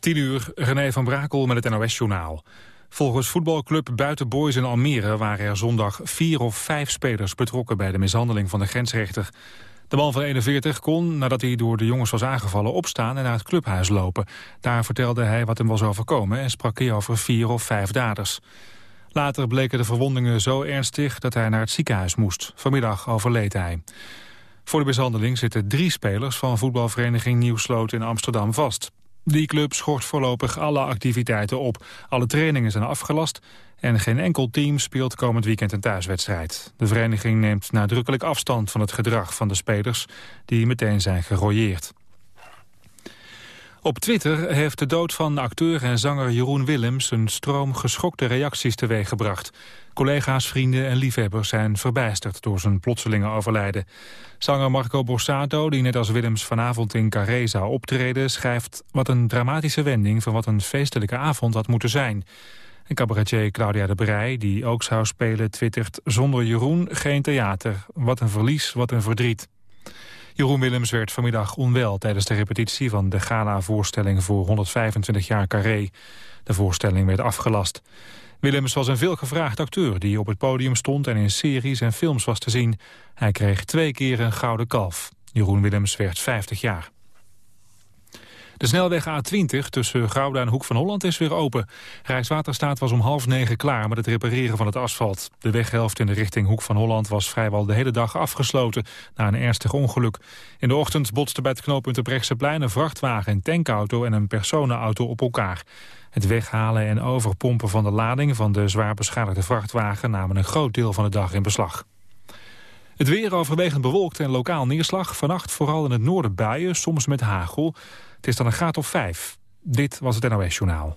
10 uur, René van Brakel met het NOS-journaal. Volgens voetbalclub Buitenboys in Almere waren er zondag vier of vijf spelers betrokken bij de mishandeling van de grensrechter. De man van 41 kon, nadat hij door de jongens was aangevallen, opstaan en naar het clubhuis lopen. Daar vertelde hij wat hem was overkomen en sprak hij over vier of vijf daders. Later bleken de verwondingen zo ernstig dat hij naar het ziekenhuis moest. Vanmiddag overleed hij. Voor de mishandeling zitten drie spelers van voetbalvereniging Nieuwsloot in Amsterdam vast. Die club schort voorlopig alle activiteiten op. Alle trainingen zijn afgelast en geen enkel team speelt komend weekend een thuiswedstrijd. De vereniging neemt nadrukkelijk afstand van het gedrag van de spelers... die meteen zijn gerooieerd. Op Twitter heeft de dood van acteur en zanger Jeroen Willems... een stroom geschokte reacties teweeggebracht. Collega's, vrienden en liefhebbers zijn verbijsterd door zijn plotselinge overlijden. Zanger Marco Borsato, die net als Willems vanavond in Carré zou optreden... schrijft wat een dramatische wending van wat een feestelijke avond had moeten zijn. En cabaretier Claudia de Brij, die ook zou spelen, twittert... zonder Jeroen geen theater. Wat een verlies, wat een verdriet. Jeroen Willems werd vanmiddag onwel tijdens de repetitie van de gala-voorstelling voor 125 jaar Carré. De voorstelling werd afgelast. Willems was een veelgevraagd acteur die op het podium stond en in series en films was te zien. Hij kreeg twee keer een gouden kalf. Jeroen Willems werd 50 jaar. De snelweg A20 tussen Gouda en Hoek van Holland is weer open. Rijkswaterstaat was om half negen klaar met het repareren van het asfalt. De weghelft in de richting Hoek van Holland was vrijwel de hele dag afgesloten... na een ernstig ongeluk. In de ochtend botsten bij het knooppunt Brechtseplein een vrachtwagen, een tankauto en een personenauto op elkaar. Het weghalen en overpompen van de lading van de zwaar beschadigde vrachtwagen namen een groot deel van de dag in beslag. Het weer overwegend bewolkt en lokaal neerslag. Vannacht vooral in het noorden buien, soms met hagel. Het is dan een graad of vijf. Dit was het NOS Journaal.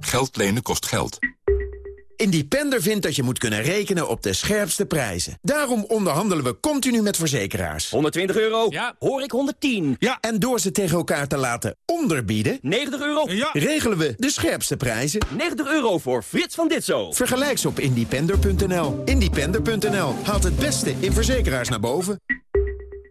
Geld lenen kost geld. Independer vindt dat je moet kunnen rekenen op de scherpste prijzen. Daarom onderhandelen we continu met verzekeraars. 120 euro. Ja. Hoor ik 110. Ja. En door ze tegen elkaar te laten onderbieden... 90 euro. Ja. regelen we de scherpste prijzen. 90 euro voor Frits van Ditzo. Vergelijk ze op independer.nl. Independer.nl haalt het beste in verzekeraars naar boven.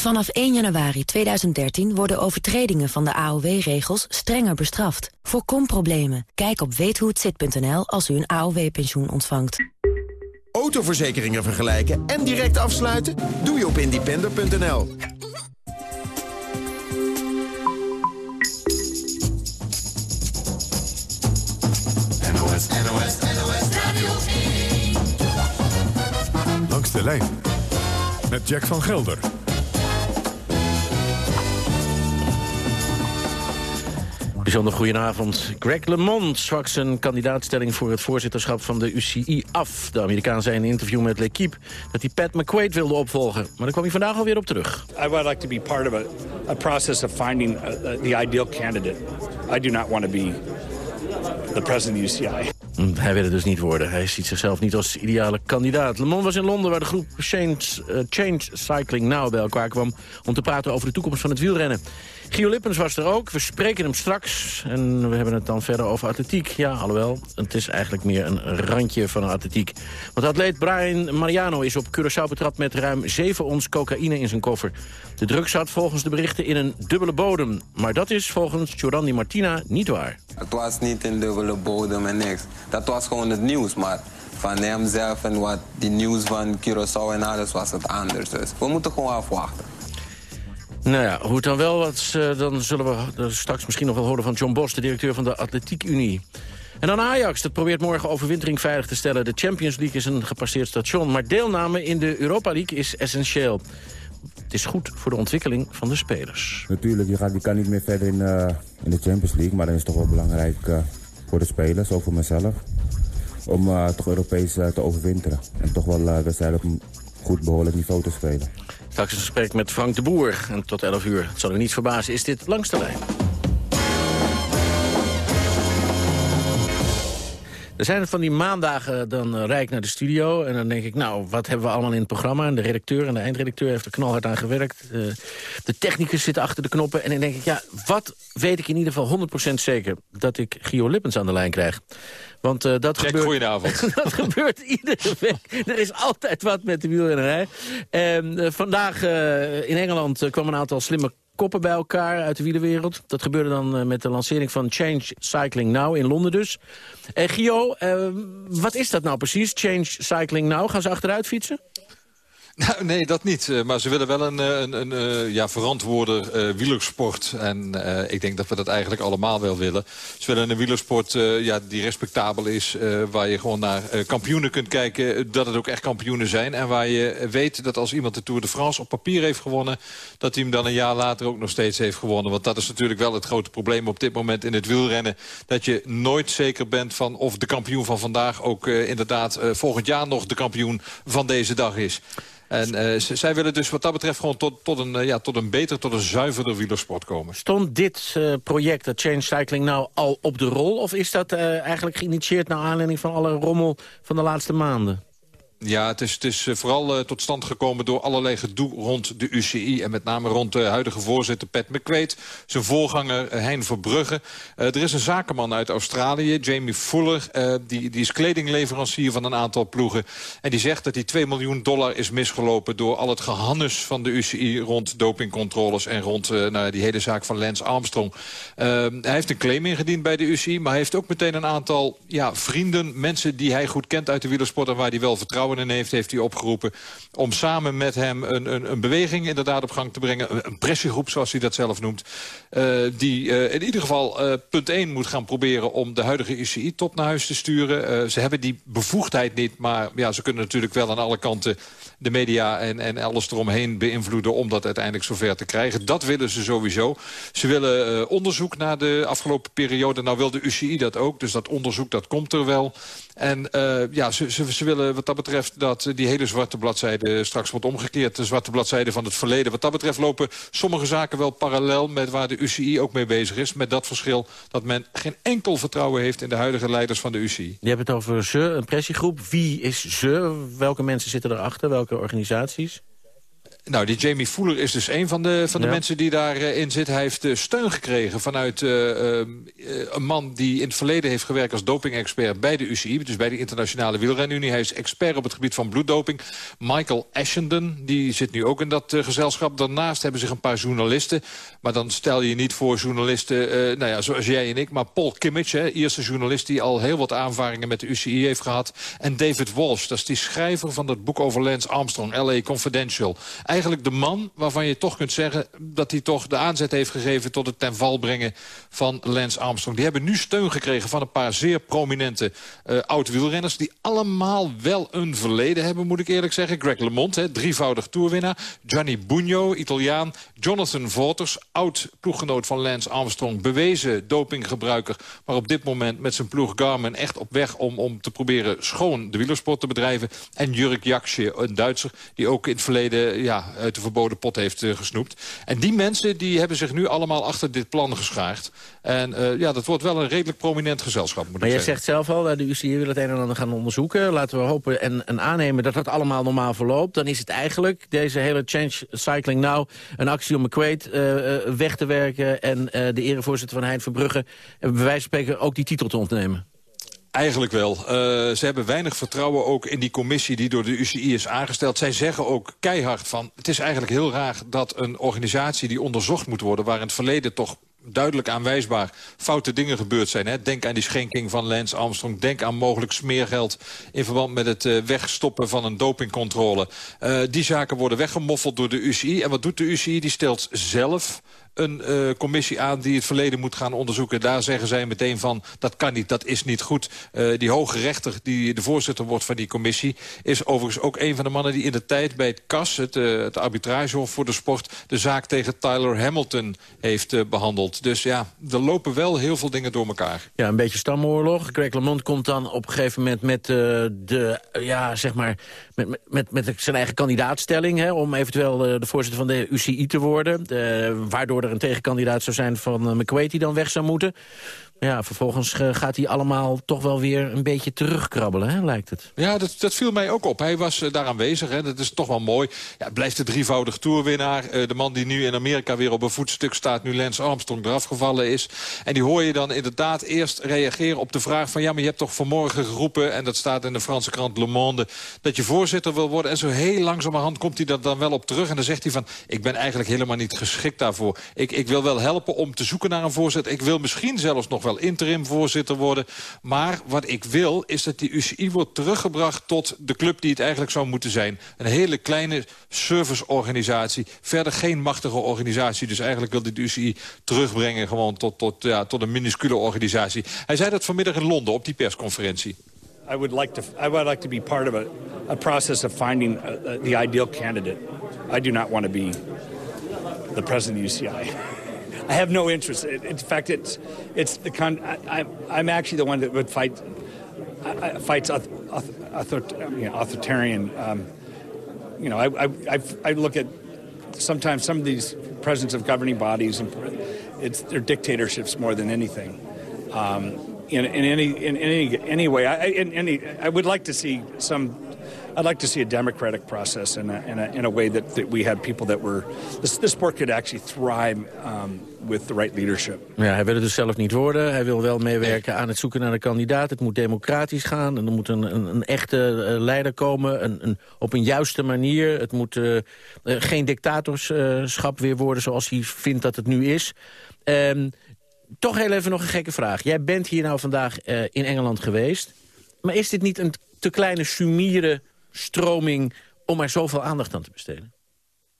Vanaf 1 januari 2013 worden overtredingen van de AOW-regels strenger bestraft. Voorkom problemen. Kijk op weethohetzit.nl als u een AOW-pensioen ontvangt. Autoverzekeringen vergelijken en direct afsluiten? Doe je op independer.nl. NOS, NOS, NOS Radio Langs de lijn met Jack van Gelder. Bijzonder goedenavond. Greg LeMond zwak zijn kandidaatstelling voor het voorzitterschap van de UCI af. De Amerikaan zei in een interview met L'Equipe dat hij Pat McQuaid wilde opvolgen. Maar daar kwam hij vandaag alweer op terug. I would like to be part of a, a process of finding uh, uh, the ideal candidate. I do not want to be the president of UCI. Hm, Hij wil het dus niet worden. Hij ziet zichzelf niet als ideale kandidaat. Le Mans was in Londen waar de groep Change, eh, Change Cycling Now bij elkaar kwam... om te praten over de toekomst van het wielrennen. Gio Lippens was er ook. We spreken hem straks. En we hebben het dan verder over atletiek. Ja, alhoewel, het is eigenlijk meer een randje van atletiek. Want atleet Brian Mariano is op Curaçao betrapt... met ruim 7 ons cocaïne in zijn koffer. De drugs zat volgens de berichten in een dubbele bodem. Maar dat is volgens Giorandi Martina niet waar. Het was niet een dubbele bodem en niks. Dat was gewoon het nieuws, maar van hemzelf en wat die nieuws van Curaçao en alles was het anders. Dus we moeten gewoon afwachten. Nou ja, hoe het dan wel was, eh, dan zullen we straks misschien nog wel horen van John Bos... de directeur van de Atletiek Unie. En dan Ajax, dat probeert morgen overwintering veilig te stellen. De Champions League is een gepasseerd station. Maar deelname in de Europa League is essentieel. Het is goed voor de ontwikkeling van de spelers. Natuurlijk, je, gaat, kan niet meer verder in, eh, in de Champions League. Maar dat is toch wel belangrijk eh, voor de spelers, ook voor mezelf. Om toch Europees te overwinteren. En toch wel wedstrijden op een goed behoorlijk niveau te spelen. Straks een gesprek met Frank de Boer. En tot 11 uur, het zal u niet verbazen, is dit langs de lijn. Er zijn van die maandagen, dan uh, rijd ik naar de studio... en dan denk ik, nou, wat hebben we allemaal in het programma? En de redacteur en de eindredacteur heeft er knalhard aan gewerkt. Uh, de technicus zitten achter de knoppen. En dan denk ik, ja, wat weet ik in ieder geval 100% zeker? Dat ik Gio Lippens aan de lijn krijg. Want uh, dat, Jack, gebeurt, dat gebeurt iedere week. Er is altijd wat met de wielrennerij. Uh, vandaag in Engeland kwam een aantal slimme koppen bij elkaar uit de wielerwereld. Dat gebeurde dan uh, met de lancering van Change Cycling Now in Londen dus. Uh, Gio, uh, wat is dat nou precies, Change Cycling Now? Gaan ze achteruit fietsen? Nou, nee, dat niet. Uh, maar ze willen wel een, een, een uh, ja, verantwoorde wielersport. En ik denk dat we dat eigenlijk allemaal wel willen. Ze willen een wielersport ja, die respectabel is. waar je gewoon naar kampioenen kunt kijken. Dat het ook echt kampioenen zijn. En waar je weet dat als iemand de Tour de France op papier heeft gewonnen... dat hij hem dan een jaar later ook nog steeds heeft gewonnen. Want dat is natuurlijk wel het grote probleem op dit moment in het wielrennen. Dat je nooit zeker bent van of de kampioen van vandaag... ook inderdaad volgend jaar nog de kampioen van deze dag is. En uh, zij willen dus wat dat betreft gewoon tot, tot, een, uh, ja, tot een beter, tot een zuiverder wielersport komen. Stond dit uh, project, dat Change Cycling, nou al op de rol? Of is dat eigenlijk geïnitieerd naar aanleiding van alle rommel van de laatste maanden? Ja, het is, is vooral uh, tot stand gekomen door allerlei gedoe rond de UCI... en met name rond de huidige voorzitter Pat McQuaid... zijn voorganger uh, Hein Verbrugge. Er is een zakenman uit Australië, Jamie Fuller... die, die is kledingleverancier van een aantal ploegen. En die zegt dat die 2 miljoen dollar is misgelopen... door al het gehannes van de UCI rond dopingcontroles... en rond nou, die hele zaak van Lance Armstrong. hij heeft een claim ingediend bij de UCI... maar hij heeft ook meteen een aantal ja, vrienden, mensen die hij goed kent uit de wielersport... en waar hij wel vertrouwen in heeft, heeft hij opgeroepen... om samen met hem een, een, een beweging inderdaad op gang te brengen. Een, pressiegroep, zoals hij dat zelf noemt. Uh, die uh, in ieder geval uh, punt 1 moet gaan proberen om de huidige UCI-top naar huis te sturen. ze hebben die bevoegdheid niet, maar ja, ze kunnen natuurlijk wel aan alle kanten... de media en, en alles eromheen beïnvloeden om dat uiteindelijk zover te krijgen. Dat willen ze sowieso. Ze willen onderzoek naar de afgelopen periode. Nou wil de UCI dat ook, dus dat onderzoek dat komt er wel... En uh, ja, ze, ze, ze, willen wat dat betreft dat die hele zwarte bladzijde straks wordt omgekeerd. De zwarte bladzijde van het verleden. Wat dat betreft lopen sommige zaken wel parallel met waar de UCI ook mee bezig is. Met dat verschil dat men geen enkel vertrouwen heeft in de huidige leiders van de UCI. Je hebt het over ze, een pressiegroep. Wie is ze? Welke mensen zitten erachter? Welke organisaties? Nou, die Jamie Fuller is dus een van de, van de ja. mensen die daarin uh, zit. Hij heeft uh, steun gekregen vanuit uh, een man die in het verleden heeft gewerkt als doping-expert bij de UCI. Dus bij de Internationale Wielrenunie. Hij is expert op het gebied van bloeddoping. Michael Ashenden, die zit nu ook in dat gezelschap. Daarnaast hebben zich een paar journalisten. Maar dan stel je niet voor journalisten, nou ja, zoals jij en ik. Maar Paul Kimmich, hè, eerste journalist die al heel wat aanvaringen met de UCI heeft gehad. En David Walsh, dat is die schrijver van dat boek over Lance Armstrong, L.A. Confidential eigenlijk de man waarvan je toch kunt zeggen... dat hij toch de aanzet heeft gegeven tot het ten val brengen van Lance Armstrong. Die hebben nu steun gekregen van een paar zeer prominente uh, oud-wielrenners... die allemaal wel een verleden hebben, moet ik eerlijk zeggen. Greg LeMond, hè, drievoudig toerwinnaar. Gianni Bugno, Italiaan. Jonathan Voters, oud-ploeggenoot van Lance Armstrong. Bewezen dopinggebruiker, maar op dit moment met zijn ploeg Garmin... echt op weg om, om te proberen schoon de wielersport te bedrijven. En Jurk Jaksje, een Duitser, die ook in het verleden... ja, uit de verboden pot heeft gesnoept. En die mensen die hebben zich nu allemaal achter dit plan geschaard. En ja, dat wordt wel een redelijk prominent gezelschap, moet maar ik jij zegt zelf al, de UCI wil het een en ander gaan onderzoeken. Laten we hopen en, en aannemen dat dat allemaal normaal verloopt. Dan is het eigenlijk, deze hele Change Cycling Now... een actie om McQuaid weg te werken... en de erevoorzitter van Hein Verbrugge... bij wijze van spreken ook die titel te ontnemen. Eigenlijk wel. Uh, ze hebben weinig vertrouwen ook in die commissie die door de UCI is aangesteld. Zij zeggen ook keihard van... het is eigenlijk heel raar dat een organisatie die onderzocht moet worden... waar in het verleden toch duidelijk aanwijsbaar foute dingen gebeurd zijn. Hè? Denk aan die schenking van Lance Armstrong. Denk aan mogelijk smeergeld in verband met het uh, wegstoppen van een dopingcontrole. Uh, die zaken worden weggemoffeld door de UCI. En wat doet de UCI? Die stelt zelf een uh, commissie aan die het verleden moet gaan onderzoeken. Daar zeggen zij meteen van, dat kan niet, dat is niet goed. Uh, die hoge rechter die de voorzitter wordt van die commissie... is overigens ook een van de mannen die in de tijd bij het CAS... het, uh, het arbitragehof voor de sport... de zaak tegen Tyler Hamilton heeft behandeld. Dus ja, er lopen wel heel veel dingen door elkaar. Ja, een beetje stamoorlog. Greg LeMond komt dan op een gegeven moment met de... ja, zeg maar, met, met, met zijn eigen kandidaatstelling... Hè, om eventueel de voorzitter van de UCI te worden. waardoor een tegenkandidaat zou zijn van uh, McQuaid die dan weg zou moeten. Ja, vervolgens uh, gaat hij allemaal toch wel weer een beetje terugkrabbelen, hè, lijkt het. Ja, dat, dat viel mij ook op. Hij was uh, daar aanwezig, hè. dat is toch wel mooi. Ja, blijft de drievoudig toerwinnaar. Uh, de man die nu in Amerika weer op een voetstuk staat... nu Lance Armstrong eraf gevallen is. En die hoor je dan inderdaad eerst reageren op de vraag van... ja, maar je hebt toch vanmorgen geroepen... en dat staat in de Franse krant Le Monde... dat je voorzitter wil worden. En zo heel langzamerhand komt hij er dan wel op terug. En dan zegt hij van, ik ben eigenlijk helemaal niet geschikt daarvoor. Ik, ik wil wel helpen om te zoeken naar een voorzitter. Ik wil misschien zelfs nog wel interim voorzitter worden. Maar wat ik wil is dat die UCI wordt teruggebracht tot de club die het eigenlijk zou moeten zijn. Een hele kleine serviceorganisatie. Verder geen machtige organisatie. Dus eigenlijk wil de UCI terugbrengen gewoon tot, tot, ja, tot een minuscule organisatie. Hij zei dat vanmiddag in Londen op die persconferentie. I would like to, I would like to be part of a, process of finding a, a, the ideal candidate. I do not want to be the president of UCI. I have no interest. In fact, it's it's the con. I, I'm actually the one that would fight I, fights authoritarian. Um, you know, I, I I look at sometimes some of these presidents of governing bodies and it's their dictatorships more than anything. Um, in, in any in any any way, I, in any I would like to see some I'd like to see a democratic process in a, in a, in a way that, that we had people that were... This, this sport could actually thrive um, with the right leadership. Ja, hij wil het dus zelf niet worden. Hij wil wel meewerken aan het zoeken naar een kandidaat. Het moet democratisch gaan. En er moet een, een, een echte uh, leider komen. Een, een, op een juiste manier. Het moet uh, uh, geen dictatorschap weer worden zoals hij vindt dat het nu is. Um, toch heel even nog een gekke vraag. Jij bent hier nou vandaag in Engeland geweest. Maar is dit niet een te kleine sumiere stroming om er zoveel aandacht aan te besteden?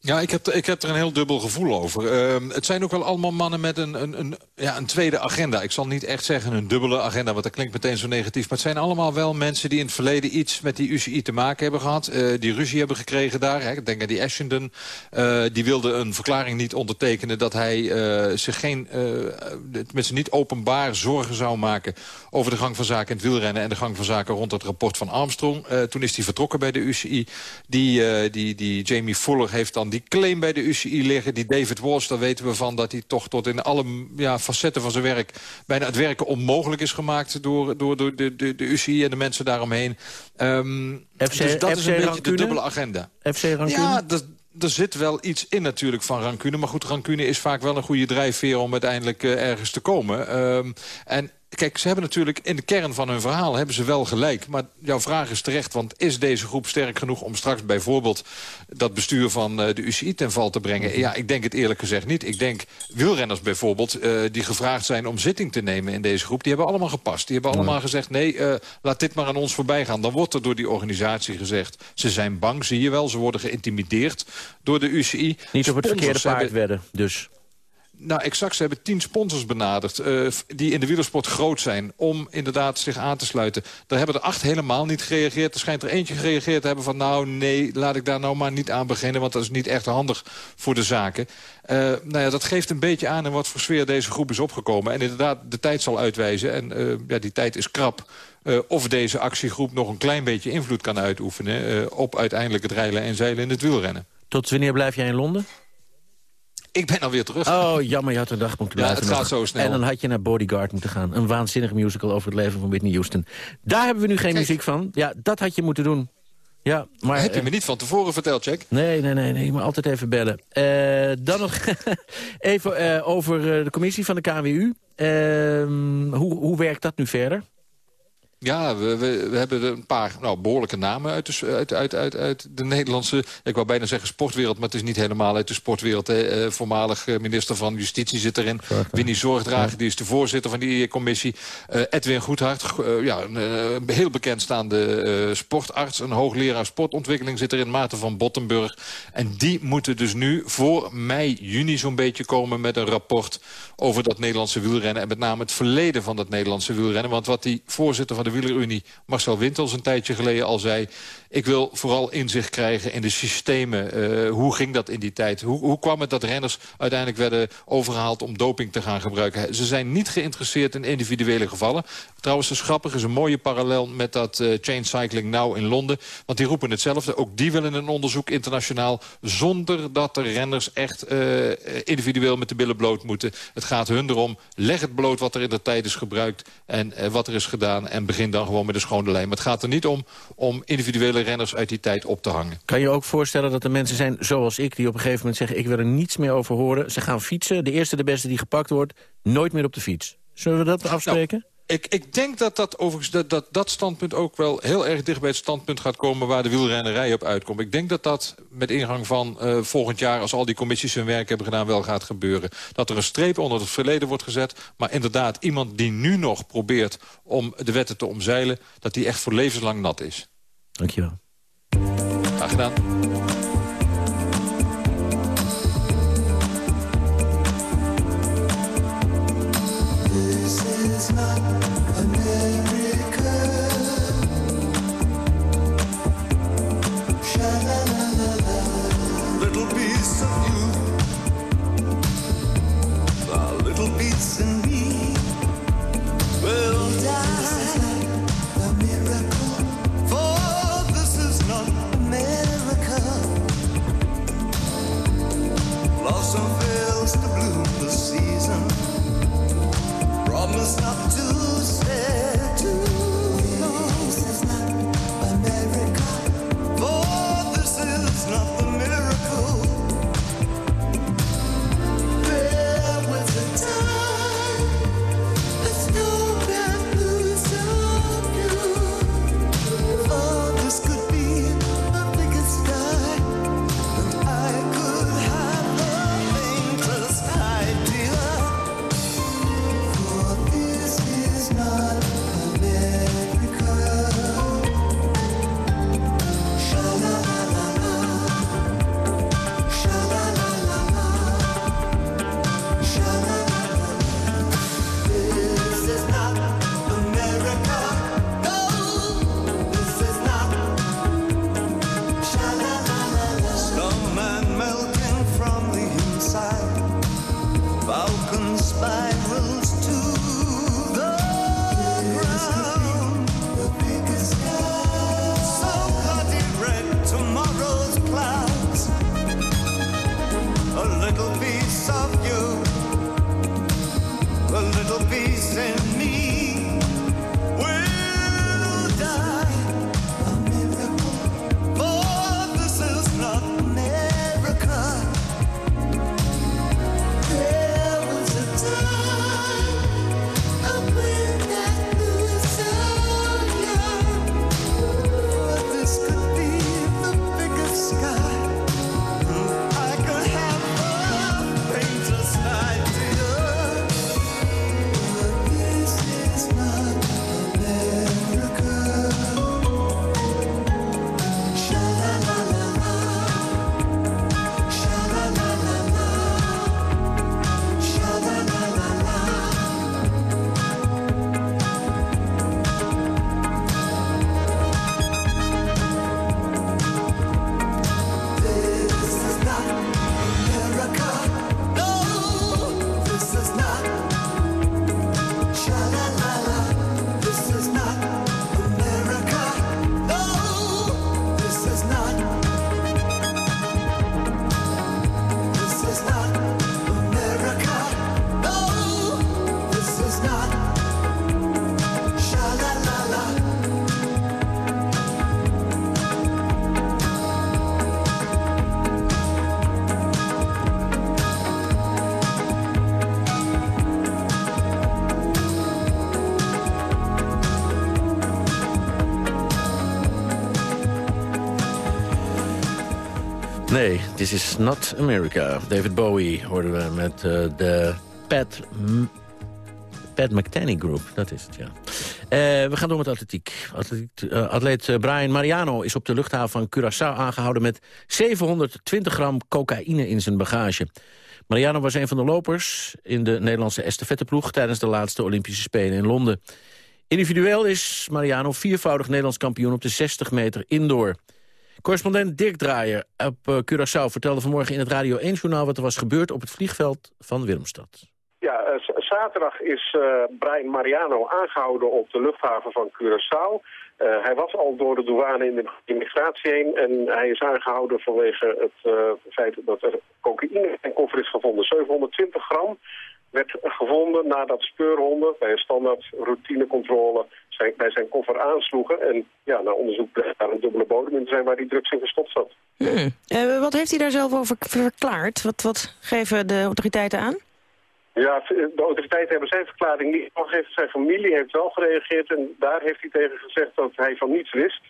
Ja, ik heb, ik heb er een heel dubbel gevoel over. Uh, het zijn ook wel allemaal mannen met een, een, een, ja, een tweede agenda. Ik zal niet echt zeggen een dubbele agenda, want dat klinkt meteen zo negatief. Maar het zijn allemaal wel mensen die in het verleden iets met die UCI te maken hebben gehad. Uh, die ruzie hebben gekregen daar. Hè. Ik denk aan die Ashenden. Uh, die wilde een verklaring niet ondertekenen dat hij zich geen, met niet openbaar zorgen zou maken over de gang van zaken in het wielrennen en de gang van zaken rond het rapport van Armstrong. toen is hij vertrokken bij de UCI. Die, die, die Jamie Fuller heeft dan die claim bij de UCI liggen. Die David Walsh, daar weten we van dat hij toch tot in alle ja, facetten van zijn werk... bijna het werken onmogelijk is gemaakt door, door, door de, de, de UCI en de mensen daaromheen. Um, FC, dus dat FC is een beetje Rancune? de dubbele agenda. FC Rancune? Ja, dat, er zit wel iets in natuurlijk van rancune. Maar goed, rancune is vaak wel een goede drijfveer om uiteindelijk uh, ergens te komen. Um, en Kijk, ze hebben natuurlijk in de kern van hun verhaal hebben ze wel gelijk. Maar jouw vraag is terecht, want is deze groep sterk genoeg... om straks bijvoorbeeld dat bestuur van uh, de UCI ten val te brengen? Ja, ik denk het eerlijk gezegd niet. Ik denk wielrenners bijvoorbeeld, uh, die gevraagd zijn om zitting te nemen in deze groep... die hebben allemaal gepast. Die hebben allemaal gezegd, nee, uh, laat dit maar aan ons voorbij gaan. Dan wordt er door die organisatie gezegd, ze zijn bang, zie je wel. Ze worden geïntimideerd door de UCI. Niet op het verkeerde paard hebben... werden, dus. Nou, exact. Ze hebben tien sponsors benaderd uh, die in de wielersport groot zijn... om inderdaad zich aan te sluiten. Daar hebben er acht helemaal niet gereageerd. Er schijnt er eentje gereageerd te hebben van... nou, nee, laat ik daar nou maar niet aan beginnen... want dat is niet echt handig voor de zaken. Uh, nou ja, dat geeft een beetje aan in wat voor sfeer deze groep is opgekomen. En inderdaad, de tijd zal uitwijzen. En uh, ja, die tijd is krap. Of deze actiegroep nog een klein beetje invloed kan uitoefenen... op uiteindelijk het rijlen en zeilen in het wielrennen. Tot wanneer blijf jij in Londen? Ik ben alweer terug. Oh, jammer, je had een dag moeten Ja, blijven. het gaat nog. zo snel. En dan had je naar Bodyguard moeten gaan. Een waanzinnige musical over het leven van Whitney Houston. Daar hebben we nu geen muziek van. Ja, dat had je moeten doen. Ja, maar, Heb je eh, me niet van tevoren verteld, Jack? Nee, nee, nee, nee, maar altijd even bellen. Eh, dan nog even eh, over de commissie van de KWU. Ehm, hoe, hoe werkt dat nu verder? Ja, we, we, we hebben een paar nou, behoorlijke namen uit de, uit, uit, uit, uit de Nederlandse... Ik wou bijna zeggen sportwereld, maar het is niet helemaal uit de sportwereld. Hè. Eh, voormalig eh, minister van Justitie zit erin. Winnie Zorgdrager, die is de voorzitter van die commissie. Eh, Edwin Goedhart, ja, een heel bekendstaande eh, sportarts. Een hoogleraar sportontwikkeling zit erin, Maarten van Bottenburg. En die moeten dus nu voor mei, juni zo'n beetje komen met een rapport... over dat Nederlandse wielrennen en met name het verleden van dat Nederlandse wielrennen. Want wat die voorzitter van de wielerunie, Marcel Wintels, een tijdje geleden al zei... ik wil vooral inzicht krijgen in de systemen. Eh, hoe ging dat in die tijd? Hoe, hoe kwam het dat renners uiteindelijk werden overgehaald om doping te gaan gebruiken? Ze zijn niet geïnteresseerd in individuele gevallen. Trouwens, dat is grappig, is een mooie parallel met dat eh, Chain Cycling Now in Londen. Want die roepen hetzelfde. Ook die willen een onderzoek internationaal... zonder dat de renners echt eh, individueel met de billen bloot moeten. Het gaat hun erom, leg het bloot wat er in de tijd is gebruikt... en wat er is gedaan en begin dan gewoon met een schone lijn. Maar het gaat er niet om om individuele renners uit die tijd op te hangen. Kan je ook voorstellen dat er mensen zijn zoals ik... die op een gegeven moment zeggen, ik wil er niets meer over horen. Ze gaan fietsen, de eerste de beste die gepakt wordt... nooit meer op de fiets. Zullen we dat afspreken? Ik, ik denk dat dat, overigens, dat, dat dat standpunt ook wel heel erg dicht bij het standpunt gaat komen... waar de wielrennerij op uitkomt. Ik denk dat dat met ingang van eh, volgend jaar... als al die commissies hun werk hebben gedaan, wel gaat gebeuren. Dat er een streep onder het verleden wordt gezet. Maar inderdaad, iemand die nu nog probeert om de wetten te omzeilen... dat die echt voor levenslang nat is. Dankjewel. Graag gedaan. This is not America. David Bowie hoorden we met uh, de Pat, Pat McTanny Group. Dat is het, ja. Uh, we gaan door met atletiek. Uh, atleet Brian Mariano is op de luchthaven van Curaçao aangehouden... met 720 gram cocaïne in zijn bagage. Mariano was een van de lopers in de Nederlandse estafetteploeg... tijdens de laatste Olympische Spelen in Londen. Individueel is Mariano viervoudig Nederlands kampioen op de 60 meter indoor. Correspondent Dirk Draaier op uh, Curaçao vertelde vanmorgen in het Radio 1-journaal... wat er was gebeurd op het vliegveld van Willemstad. Ja, uh, zaterdag is uh, Brian Mariano aangehouden op de luchthaven van Curaçao. hij was al door de douane in de immigratie heen en hij is aangehouden vanwege het feit dat er cocaïne zijn koffer is gevonden. 720 gram werd gevonden nadat speurhonden bij een standaard routinecontrole zijn, bij zijn koffer aansloegen. En ja, na onderzoek bleek daar een dubbele bodem in te zijn waar die drugs in gestopt zat. Hmm. Uh, wat heeft hij daar zelf over verklaard? Wat, wat geven de autoriteiten aan? Ja, de autoriteiten hebben zijn verklaring niet gegeven. Zijn familie heeft wel gereageerd en daar heeft hij tegen gezegd dat hij van niets wist.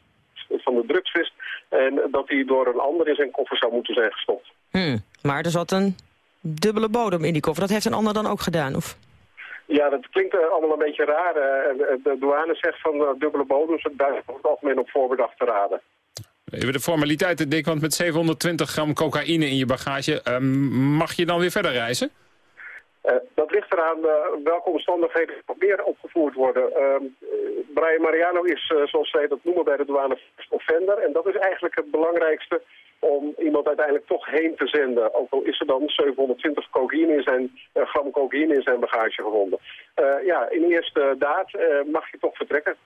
Van de drugs wist. En dat hij door een ander in zijn koffer zou moeten zijn gestopt. Hmm. Maar er zat een dubbele bodem in die koffer. Dat heeft een ander dan ook gedaan, of? Ja, dat klinkt uh, allemaal een beetje raar. Uh, de douane zegt van uh, dubbele bodems, daar is het algemeen op voorbedacht te raden. Even de formaliteiten, Dick, want met 720 gram cocaïne in je bagage... mag je dan weer verder reizen? dat ligt eraan welke omstandigheden meer opgevoerd worden. Ehm, Brian Mariano is, zoals zij dat noemen bij de douane, offender. En dat is eigenlijk het belangrijkste om iemand uiteindelijk toch heen te zenden. Ook al is er dan 720 cocaïne in zijn, uh, gram cocaïne in zijn bagage gevonden. Uh, ja, in eerste daad uh, mag je toch vertrekken.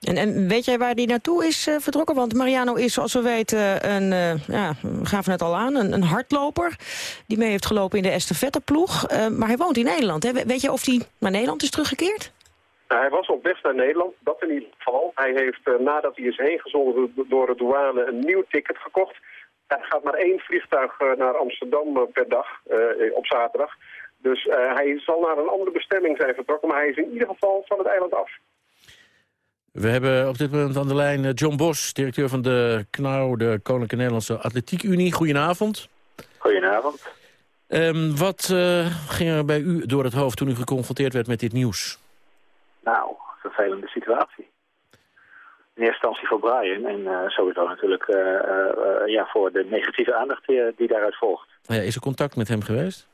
En, en weet jij waar die naartoe is vertrokken? Want Mariano is, zoals we weten, een, ja, we gaven het al aan, een, een, hardloper. Die mee heeft gelopen in de estafetteploeg. maar hij woont in Nederland. Hè? Weet je of hij naar Nederland is teruggekeerd? Nou, hij was op weg naar Nederland, dat in ieder geval. Hij heeft, nadat hij is heen gezonden door de douane, een nieuw ticket gekocht. Er gaat maar één vliegtuig eh, naar Amsterdam eh, per dag eh, op zaterdag. Dus hij zal naar een andere bestemming zijn vertrokken, maar hij is in ieder geval van het eiland af. We hebben op dit moment aan de lijn John Bos, directeur van de KNAU, de Koninklijke Nederlandse Atletiek Unie. Goedenavond. Goedenavond. Um, wat uh, ging er bij u door het hoofd toen u geconfronteerd werd met dit nieuws? Nou, vervelende situatie in eerste instantie voor Brian en uh, sowieso natuurlijk uh, uh, ja, voor de negatieve aandacht die, die daaruit volgt. Ja, is er contact met hem geweest?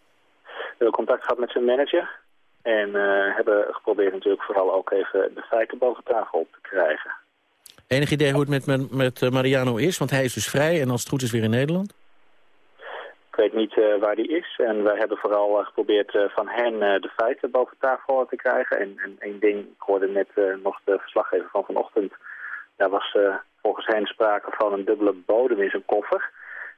We hebben contact gehad met zijn manager en hebben geprobeerd natuurlijk vooral ook even de feiten boven tafel te krijgen. Enig idee hoe het met, met, met Mariano is? Want hij is dus vrij en als het goed is weer in Nederland? Ik weet niet waar die is en wij hebben vooral geprobeerd van hen de feiten boven tafel te krijgen. En, en één ding, ik hoorde net nog de verslaggever van vanochtend daar was uh, volgens hen sprake van een dubbele bodem in zijn koffer.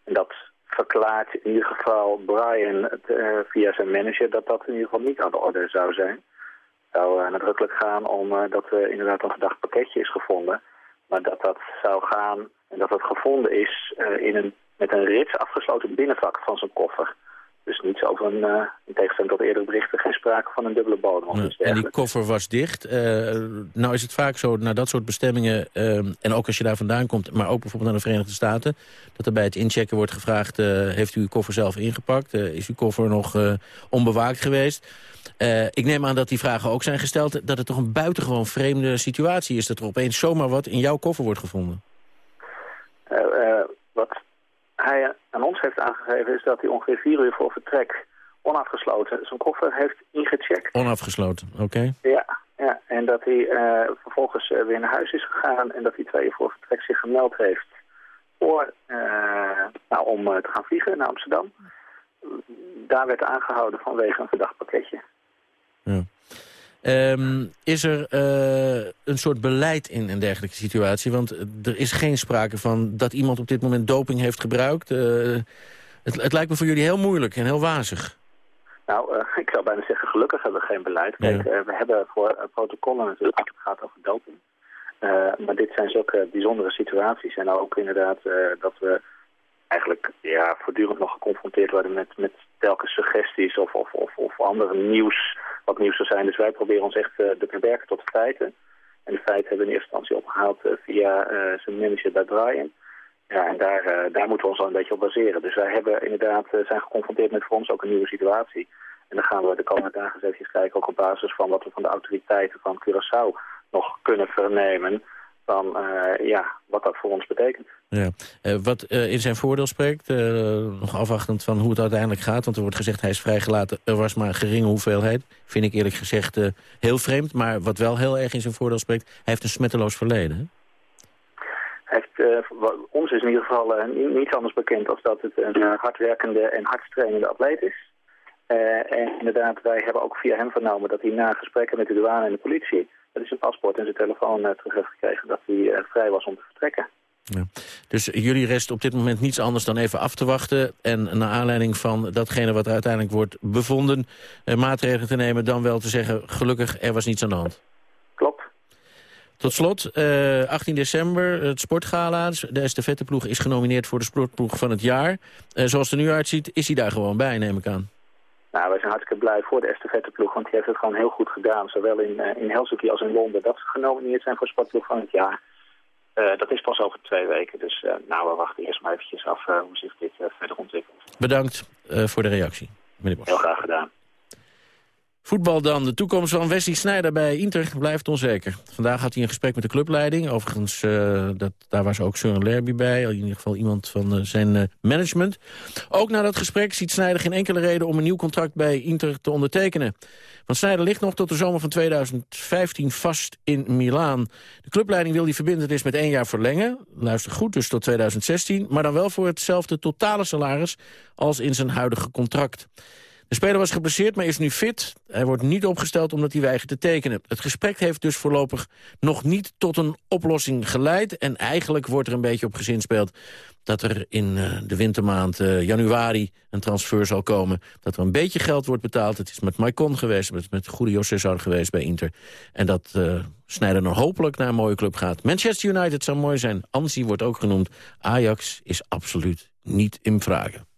En dat verklaart in ieder geval Brian uh, via zijn manager dat dat in ieder geval niet aan de orde zou zijn. Het zou uh, nadrukkelijk gaan om dat er inderdaad een verdacht pakketje is gevonden. Maar dat dat zou gaan en dat het gevonden is in een, met een rits afgesloten binnenvak van zijn koffer. Dus niet over een, uh, in tegenstelling tot eerdere berichten, geen sprake van een dubbele bodem. Of nee, en die koffer was dicht. Uh, nou is het vaak zo, naar dat soort bestemmingen, uh, en ook als je daar vandaan komt, maar ook bijvoorbeeld naar de Verenigde Staten, dat er bij het inchecken wordt gevraagd, heeft u uw koffer zelf ingepakt? is uw koffer nog onbewaakt geweest? ik neem aan dat die vragen ook zijn gesteld, dat het toch een buitengewoon vreemde situatie is, dat er opeens zomaar wat in jouw koffer wordt gevonden. wat hij aan ons heeft aangegeven is dat hij ongeveer vier uur voor vertrek onafgesloten zijn koffer heeft ingecheckt. Onafgesloten, oké. Ja, ja, en dat hij uh, vervolgens uh, weer naar huis is gegaan en dat hij twee uur voor vertrek zich gemeld heeft voor, uh, nou, om te gaan vliegen naar Amsterdam. Daar werd aangehouden vanwege een verdacht pakketje. Ja. Um, is er uh, een soort beleid in een dergelijke situatie? Want er is geen sprake van dat iemand op dit moment doping heeft gebruikt. Uh, het, het, lijkt me voor jullie heel moeilijk en heel wazig. Nou, uh, ik zou bijna zeggen, gelukkig hebben we geen beleid. Kijk, ja. we hebben voor protocollen natuurlijk als het gaat over doping. maar dit zijn zulke bijzondere situaties. En ook inderdaad dat we eigenlijk ja, voortdurend nog geconfronteerd worden met, met telkens suggesties of, of, of, of andere nieuws wat nieuws zou zijn. Dus wij proberen ons echt uh, te beperken tot de feiten. En de feiten hebben we in eerste instantie opgehaald uh, via uh, zijn manager bij Brian. Ja, en daar, eh, daar moeten we ons al een beetje op baseren. Dus wij hebben inderdaad eh, zijn geconfronteerd met voor ons ook een nieuwe situatie. En dan gaan we de komende dagen eens even kijken, ook op basis van wat we van de autoriteiten van Curaçao nog kunnen vernemen, van eh, ja, wat dat voor ons betekent. Ja. Eh, wat eh, in zijn voordeel spreekt, nog afwachtend van hoe het uiteindelijk gaat... want er wordt gezegd hij is vrijgelaten, er was maar een geringe hoeveelheid. Vind ik eerlijk gezegd heel vreemd, maar wat wel heel erg in zijn voordeel spreekt... hij heeft een smetteloos verleden. hè? Heeft, ons is in ieder geval ni- niets anders bekend als dat het een hardwerkende en hardstrainende atleet is. En inderdaad, wij hebben ook via hem vernomen dat hij na gesprekken met de douane en de politie... dat hij zijn paspoort en zijn telefoon eh, terug heeft gekregen, dat hij eh, vrij was om te vertrekken. Dus jullie rest op dit moment niets anders dan even af te wachten... en naar aanleiding van datgene wat er uiteindelijk wordt bevonden... eh, maatregelen te nemen, dan wel te zeggen... gelukkig, er was niets aan de hand. Klopt. Tot slot, eh, 18 december, het sportgala. De estafetteploeg is genomineerd voor de sportploeg van het jaar. Eh, zoals het er nu uitziet, is hij daar gewoon bij, neem ik aan. Nou, wij zijn hartstikke blij voor de estafetteploeg, want die heeft het gewoon heel goed gedaan. Zowel in, eh, in Helsinki als in Londen, dat ze genomineerd zijn voor sportploeg van het jaar. Eh, dat is pas over twee weken, dus eh, nou, we wachten eerst maar eventjes af hoe zich dit verder ontwikkelt. Bedankt voor de reactie, meneer Bos. Heel graag gedaan. Voetbal dan. De toekomst van Wesley Sneijder bij Inter blijft onzeker. Vandaag had hij een gesprek met de clubleiding. Overigens, eh, dat, daar was ook Søren Lerby bij. In ieder geval iemand van eh, zijn eh, management. Ook na dat gesprek ziet Sneijder geen enkele reden... om een nieuw contract bij Inter te ondertekenen. Want Sneijder ligt nog tot de zomer van 2015 vast in Milaan. De clubleiding wil die verbindenis met één jaar verlengen. Luister goed, dus tot 2016. Maar dan wel voor hetzelfde totale salaris als in zijn huidige contract. De speler was geblesseerd, maar is nu fit. Hij wordt niet opgesteld omdat hij weigert te tekenen. Het gesprek heeft dus voorlopig nog niet tot een oplossing geleid. En eigenlijk wordt er een beetje op gezinspeeld... dat er in eh, de wintermaand eh, januari een transfer zal komen. Dat er een beetje geld wordt betaald. Het is met Maicon geweest, met, met Julio Cesar geweest bij Inter. En dat uh, Sneijder nog hopelijk naar een mooie club gaat. Manchester United zou mooi zijn. Ansi wordt ook genoemd. Ajax is absoluut niet in vragen.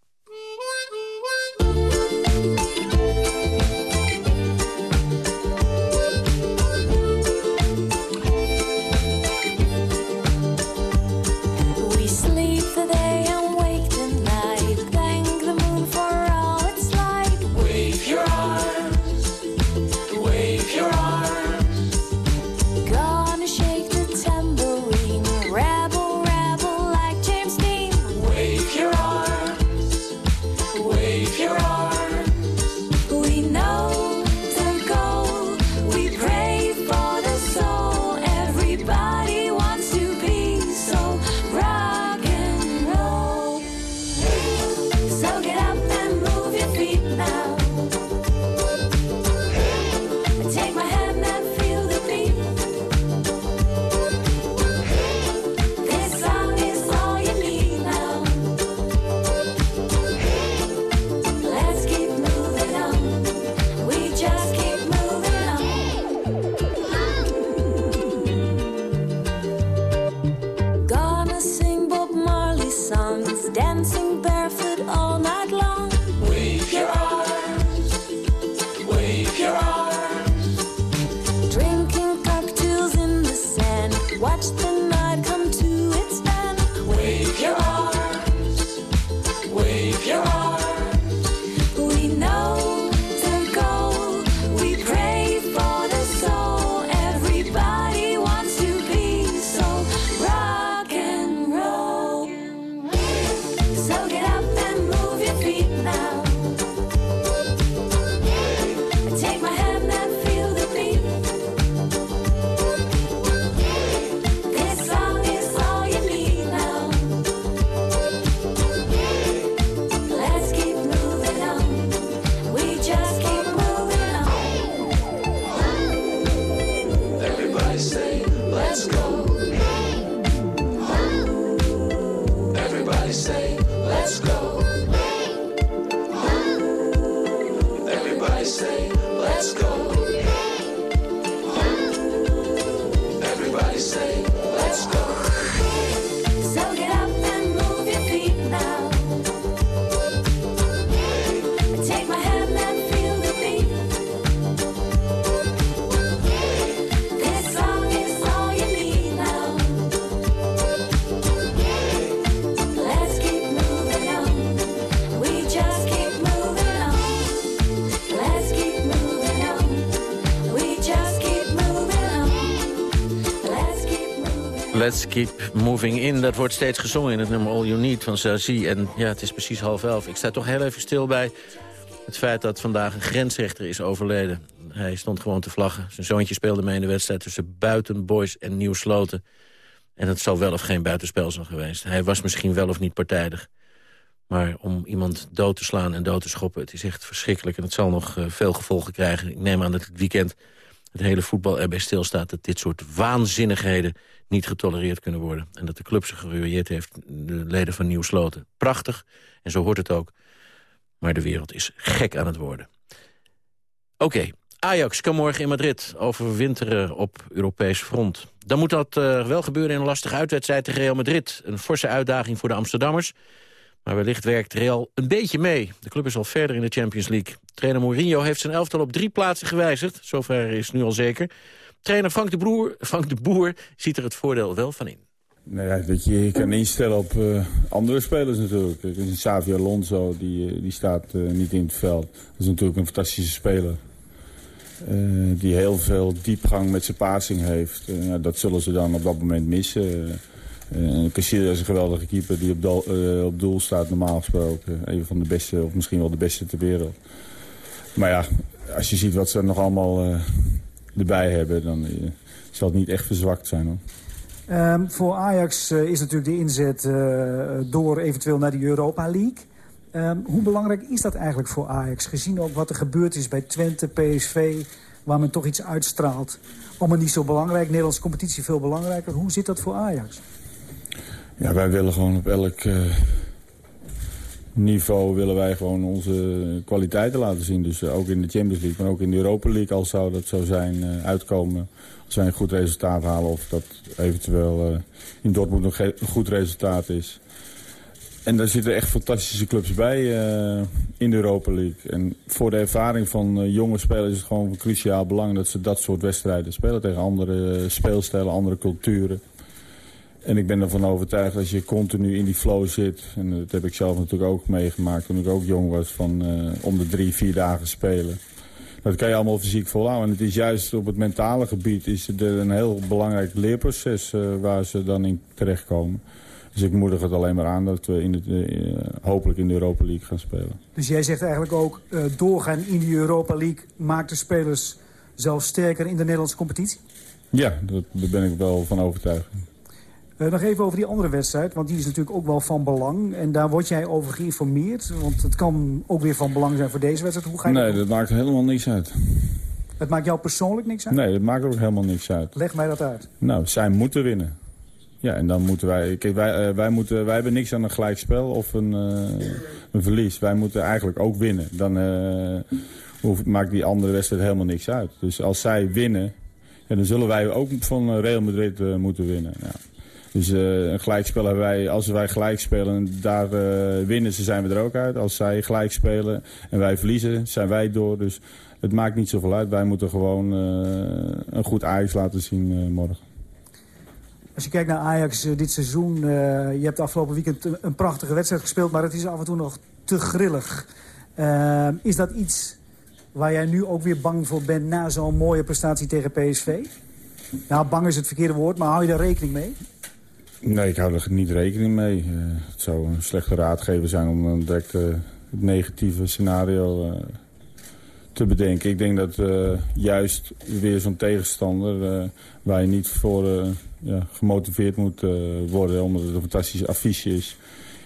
Let's keep moving in. Dat wordt steeds gezongen in het nummer All You Need van Zazie. En ja, het is precies half elf. Ik sta toch heel even stil bij het feit dat vandaag een grensrechter is overleden. Hij stond gewoon te vlaggen. Zijn zoontje speelde mee in de wedstrijd tussen Buitenboys en Nieuw Sloten. En het zou wel of geen buitenspel zijn geweest. Hij was misschien wel of niet partijdig. Maar om iemand dood te slaan en dood te schoppen, het is echt verschrikkelijk. En het zal nog uh, veel gevolgen krijgen. Ik neem aan dat het weekend het hele voetbal erbij stilstaat... dat dit soort waanzinnigheden niet getolereerd kunnen worden. En dat de club zich geruïneerd heeft, de leden van Nieuw Sloten. Prachtig, en zo hoort het ook. Maar de wereld is gek aan het worden. Oké, Ajax kan morgen in Madrid overwinteren op Europees front. Dan moet dat uh, wel gebeuren in een lastige uitwedstrijd tegen Real Madrid. Een forse uitdaging voor de Amsterdammers. Maar wellicht werkt Real een beetje mee. De club is al verder in de Champions League. Trainer Mourinho heeft zijn elftal op drie plaatsen gewijzigd. Zover is nu al zeker. Trainer Frank de, Frank de Boer ziet er het voordeel wel van in. Nou ja, dat je, je kan instellen op uh, andere spelers natuurlijk. Xavi Alonso, die, die staat uh, niet in het veld. Dat is natuurlijk een fantastische speler. Die heel veel diepgang met zijn passing heeft. Dat zullen ze dan op dat moment missen. Uh, is een geweldige keeper die op, doel, uh, op doel staat normaal gesproken. Een van de beste, of misschien wel de beste ter wereld. Maar ja, als je ziet wat ze nog allemaal uh, erbij hebben... dan zal het niet echt verzwakt zijn. Hoor. Um, voor Ajax is natuurlijk de inzet door eventueel naar de Europa League. Um, hoe belangrijk is dat eigenlijk voor Ajax? Gezien ook wat er gebeurd is bij Twente, PSV... waar men toch iets uitstraalt. Allemaal niet zo belangrijk. Nederlandse competitie veel belangrijker. Hoe zit dat voor Ajax? Ja, wij willen gewoon op elk uh, niveau willen wij gewoon onze kwaliteiten laten zien. Dus uh, ook in de Champions League, maar ook in de Europa League, als zou dat zo zijn, uh, uitkomen. Als wij een goed resultaat halen of dat eventueel in Dortmund nog een goed resultaat is. En daar zitten echt fantastische clubs bij in de Europa League. En voor de ervaring van jonge spelers is het gewoon van cruciaal belang dat ze dat soort wedstrijden spelen tegen andere speelstijlen, andere culturen. En ik ben ervan overtuigd als je continu in die flow zit... en dat heb ik zelf natuurlijk ook meegemaakt toen ik ook jong was... van uh, om de drie, vier dagen spelen. Dat kan je allemaal fysiek volhouden. En het is juist op het mentale gebied is het een heel belangrijk leerproces... Uh, waar ze dan in terechtkomen. Dus ik moedig het alleen maar aan dat we in het, uh, hopelijk in de Europa League gaan spelen. Dus jij zegt eigenlijk ook doorgaan in die Europa League... maakt de spelers zelf sterker in de Nederlandse competitie? Ja, dat, daar ben ik wel van overtuigd. Uh, nog even over die andere wedstrijd, want die is natuurlijk ook wel van belang. En daar word jij over geïnformeerd, want het kan ook weer van belang zijn voor deze wedstrijd. Hoe ga je nee, dat, dat maakt helemaal niks uit. Het maakt jou persoonlijk niks uit? Nee, dat maakt ook helemaal niks uit. Leg mij dat uit. Nou, zij moeten winnen. Ja, en dan moeten wij... Kijk, wij, uh, wij, moeten, wij hebben niks aan een gelijkspel of een, uh, een verlies. Wij moeten eigenlijk ook winnen. Dan hoeft, maakt die andere wedstrijd helemaal niks uit. Dus als zij winnen, ja, dan zullen wij ook van Real Madrid moeten winnen. Ja. Dus uh, een gelijkspel hebben wij, als wij gelijk spelen en daar uh, winnen ze, zijn we er ook uit. Als zij gelijk spelen en wij verliezen, zijn wij door. Dus het maakt niet zoveel uit. Wij moeten gewoon uh, een goed Ajax laten zien morgen. Als je kijkt naar Ajax dit seizoen, je hebt afgelopen weekend een prachtige wedstrijd gespeeld, maar het is af en toe nog te grillig. is dat iets waar jij nu ook weer bang voor bent na zo'n mooie prestatie tegen PSV? Nou, bang is het verkeerde woord, maar hou je daar rekening mee? Nee, ik hou er niet rekening mee. Uh, het zou een slechte raadgever zijn om een direct uh, het negatieve scenario uh, te bedenken. Ik denk dat juist weer zo'n tegenstander waar je niet voor ja, gemotiveerd moet worden... omdat het een fantastisch affiche is.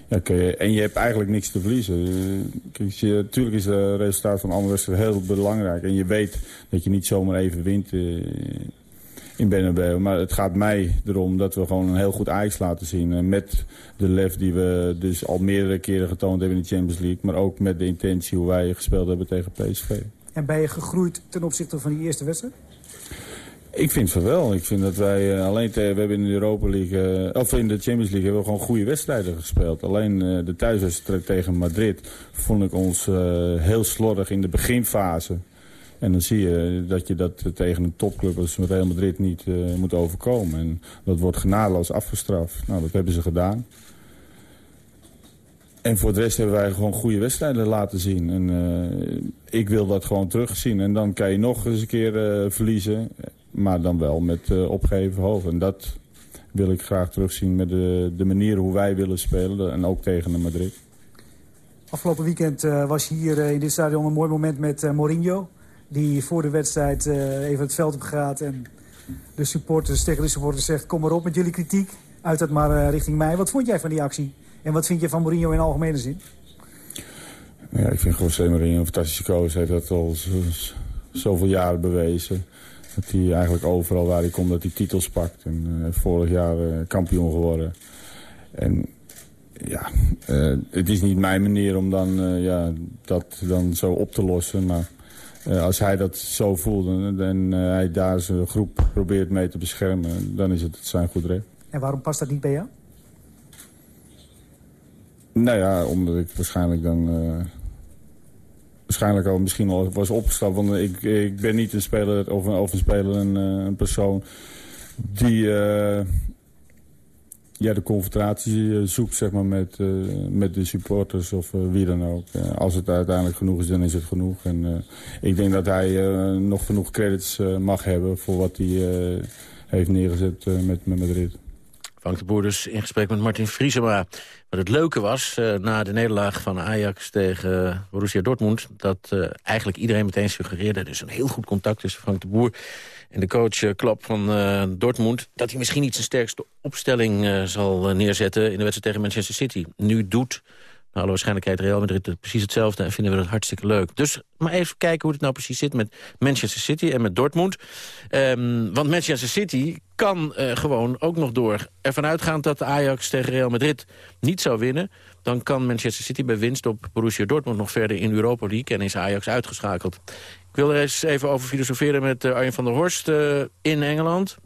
Ja, en je hebt eigenlijk niks te verliezen. Kijk, natuurlijk is het resultaat van andere heel belangrijk. En je weet dat je niet zomaar even wint in Bernabeu. Maar het gaat mij erom dat we gewoon een heel goed Ajax laten zien. Met de lef die we dus al meerdere keren getoond hebben in de Champions League. Maar ook met de intentie hoe wij gespeeld hebben tegen PSV. En ben je gegroeid ten opzichte van die eerste wedstrijd? Ik vind van wel. Ik vind dat wij uh, alleen we hebben in de Europa League, uh, of in de Champions League, hebben we gewoon goede wedstrijden gespeeld. Alleen uh, de thuiswedstrijd tegen Madrid vond ik ons heel slordig in de beginfase. En dan zie je dat je dat tegen een topclub als Real Madrid niet uh, moet overkomen. En dat wordt genadeloos afgestraft. Nou, dat hebben ze gedaan. En voor de rest hebben wij gewoon goede wedstrijden laten zien. En uh, ik wil dat gewoon terugzien. En dan kan je nog eens een keer uh, verliezen. Maar dan wel met opgeven hoofd. En dat wil ik graag terugzien met de, de manier hoe wij willen spelen. En ook tegen de Madrid. Afgelopen weekend was hier in dit stadion een mooi moment met Mourinho. Die voor de wedstrijd even het veld op gaat en de supporters, tegen de supporters zegt... kom maar op met jullie kritiek, uit het maar richting mij. Wat vond jij van die actie? En wat vind je van Mourinho in algemene zin? Ja, ik vind José Mourinho een fantastische coach. Hij heeft dat al zoveel jaren bewezen. Dat hij eigenlijk overal waar hij komt, dat hij titels pakt. En uh, vorig jaar kampioen geworden. En ja, het is niet mijn manier om dan, ja, dat dan zo op te lossen. Maar als hij dat zo voelt en hij daar zijn groep probeert mee te beschermen... dan is het zijn goed recht. En waarom past dat niet bij jou? Nou ja, omdat ik waarschijnlijk dan waarschijnlijk al misschien al was opgestapt. Want ik, ik ben niet een speler of een, of een speler, een, een persoon die ja, de confrontatie zoekt zeg maar, met, uh, met de supporters of uh, wie dan ook. als het uiteindelijk genoeg is, dan is het genoeg. En ik denk dat hij nog genoeg credits mag hebben voor wat hij heeft neergezet met, met Madrid. Frank de Boer dus in gesprek met Martin Vriesema. Wat het leuke was, uh, na de nederlaag van Ajax tegen Borussia Dortmund... dat uh, eigenlijk iedereen meteen suggereerde... er is een heel goed contact tussen Frank de Boer en de coach Klap van Dortmund... dat hij misschien niet zijn sterkste opstelling zal neerzetten... in de wedstrijd tegen Manchester City. Nu doet naar alle waarschijnlijkheid Real Madrid precies hetzelfde... en vinden we dat hartstikke leuk. Dus maar even kijken hoe het nou precies zit met Manchester City en met Dortmund. Um, want Manchester City kan uh, gewoon ook nog door ervan uitgaan... dat de Ajax tegen Real Madrid niet zou winnen. Dan kan Manchester City bij winst op Borussia Dortmund... nog verder in Europa League en is Ajax uitgeschakeld. Ik wil er eens even over filosoferen met uh, Arjen van der Horst uh, in Engeland.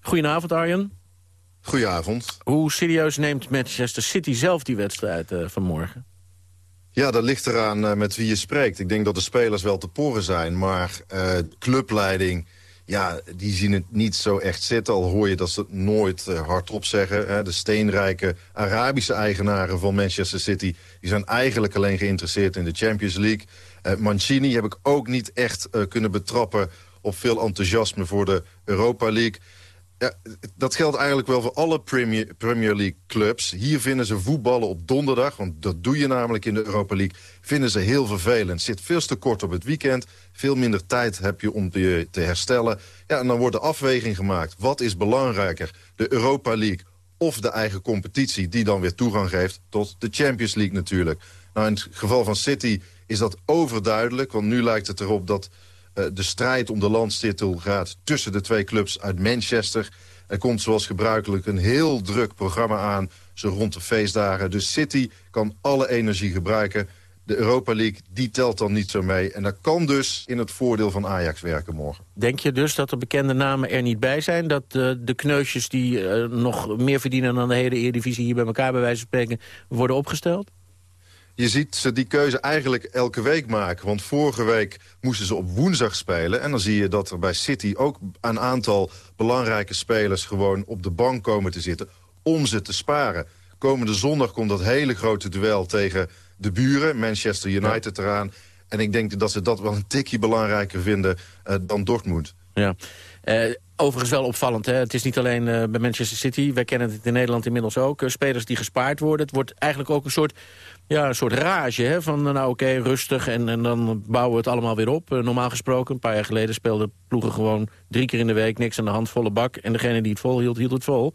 Goedenavond, Arjen. Goedenavond. Hoe serieus neemt Manchester City zelf die wedstrijd uh, vanmorgen? Ja, dat ligt eraan uh, met wie je spreekt. Ik denk dat de spelers wel te poren zijn, maar uh, clubleiding... Ja, die zien het niet zo echt zitten. Al hoor je dat ze het nooit hardop zeggen. Hè. De steenrijke Arabische eigenaren van Manchester City... die zijn eigenlijk alleen geïnteresseerd in de Champions League. Mancini heb ik ook niet echt kunnen betrappen... op veel enthousiasme voor de Europa League... Ja, dat geldt eigenlijk wel voor alle Premier, Premier League clubs. Hier vinden ze voetballen op donderdag, want dat doe je namelijk in de Europa League... vinden ze heel vervelend. Zit veel te kort op het weekend. Veel minder tijd heb je om je te herstellen. Ja, en dan wordt de afweging gemaakt. Wat is belangrijker? De Europa League of de eigen competitie... die dan weer toegang geeft tot de Champions League natuurlijk. Nou, in het geval van City is dat overduidelijk. Want nu lijkt het erop dat de strijd om de landstitel gaat tussen de twee clubs uit Manchester. Er komt zoals gebruikelijk een heel druk programma aan, zo rond de feestdagen. Dus City kan alle energie gebruiken. De Europa League, die telt dan niet zo mee. En dat kan dus in het voordeel van Ajax werken morgen. Denk je dus dat de bekende namen er niet bij zijn? Dat uh, de kneusjes die uh, nog meer verdienen dan de hele Eredivisie... hier bij elkaar bij wijze van spreken worden opgesteld? Je ziet ze die keuze eigenlijk elke week maken. Want vorige week moesten ze op woensdag spelen. En dan zie je dat er bij City ook een aantal belangrijke spelers... gewoon op de bank komen te zitten om ze te sparen. Komende zondag komt dat hele grote duel tegen de buren, Manchester United, eraan. En ik denk dat ze dat wel een tikje belangrijker vinden uh, dan Dortmund. Ja. Uh, overigens wel opvallend. Hè? Het is niet alleen uh, bij Manchester City. Wij kennen het in Nederland inmiddels ook. Spelers die gespaard worden. Het wordt eigenlijk ook een soort, ja, een soort rage. Hè? Van nou oké, rustig. En, en dan bouwen we het allemaal weer op. normaal gesproken, een paar jaar geleden speelden ploegen gewoon drie keer in de week. Niks aan de hand, volle bak. En degene die het vol hield, hield het vol.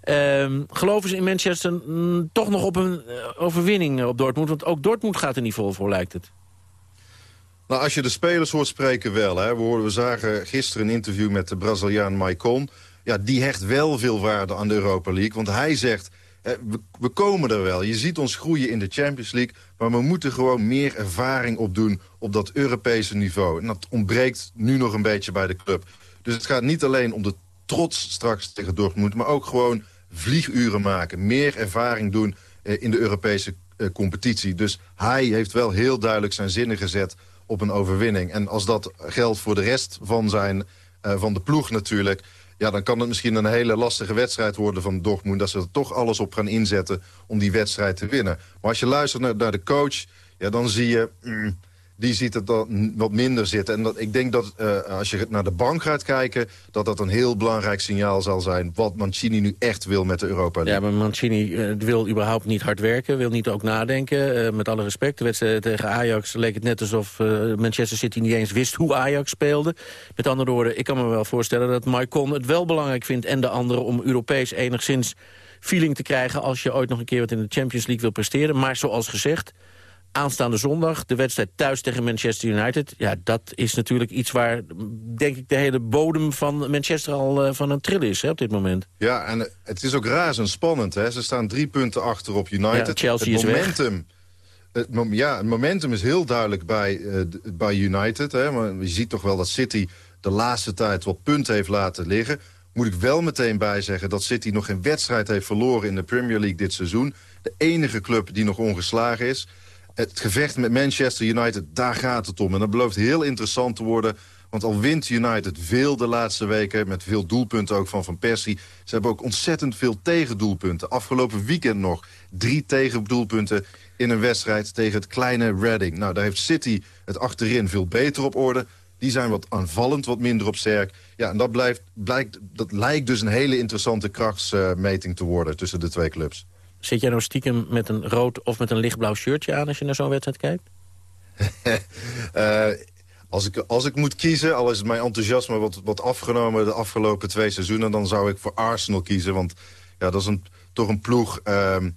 Ehm, geloven ze in Manchester mm, toch nog op een overwinning op Dortmund? Want ook Dortmund gaat er niet vol voor, lijkt het. Nou, als je de spelers hoort spreken wel. Hè. We, we zagen gisteren een interview met de Braziliaan Maicon. Ja, die hecht wel veel waarde aan de Europa League. Want hij zegt, we, we, komen er wel. Je ziet ons groeien in de Champions League. Maar we moeten gewoon meer ervaring opdoen op dat Europese niveau. En dat ontbreekt nu nog een beetje bij de club. Dus het gaat niet alleen om de trots straks tegen Dortmund... maar ook gewoon vlieguren maken. Meer ervaring doen eh, in de Europese eh, competitie. Dus hij heeft wel heel duidelijk zijn zinnen gezet op een overwinning. En als dat geldt voor de rest van, zijn, van de ploeg natuurlijk... ja, dan kan het misschien een hele lastige wedstrijd worden van Dortmund... dat ze er toch alles op gaan inzetten om die wedstrijd te winnen. Maar als je luistert naar, naar de coach, ja, dan zie je... Mm, die ziet het dan wat minder zitten. En dat, ik denk dat eh, als je naar de bank gaat kijken... dat dat een heel belangrijk signaal zal zijn... wat Mancini nu echt wil met de Europa League. Ja, maar Mancini eh, wil überhaupt niet hard werken, wil niet ook nadenken. Eh, met alle respect, de wedstrijd tegen Ajax leek het net alsof Manchester City niet eens wist hoe Ajax speelde. Met andere woorden, ik kan me wel voorstellen dat Maicon het wel belangrijk vindt... en de anderen om Europees enigszins feeling te krijgen... als je ooit nog een keer wat in de Champions League wil presteren. Maar zoals gezegd, aanstaande zondag, de wedstrijd thuis tegen Manchester United. Ja, dat is natuurlijk iets waar, denk ik, de hele bodem van Manchester al eh, van een trill is hè, op dit moment. Ja, en het is ook razendspannend. Hè? Ze staan drie punten achter op United. Ja, Chelsea het is weg. momentum, Het, ja, het momentum is heel duidelijk bij, eh, bij United. Hè? Maar je ziet toch wel dat City de laatste tijd wat punten heeft laten liggen. Moet ik wel meteen bij zeggen dat City nog geen wedstrijd heeft verloren in de Premier League dit seizoen. De enige club die nog ongeslagen is. Het gevecht met Manchester United, daar gaat het om. En dat belooft heel interessant te worden. Want al wint United veel de laatste weken... met veel doelpunten ook van Van Persie. Ze hebben ook ontzettend veel tegendoelpunten. Afgelopen weekend nog drie tegendoelpunten in een wedstrijd... tegen het kleine Reading. Nou, daar heeft City het achterin veel beter op orde. Die zijn wat aanvallend, wat minder op sterk. Ja, en dat, blijft, blijkt, dat lijkt dus een hele interessante krachtsmeting te worden... tussen de twee clubs. Zit jij nou stiekem met een rood of met een lichtblauw shirtje aan... als je naar zo'n wedstrijd kijkt? Eh, als, ik, als ik moet kiezen, al is mijn enthousiasme wat, wat afgenomen de afgelopen twee seizoenen... dan zou ik voor Arsenal kiezen. Want ja, dat is een, toch een ploeg ehm,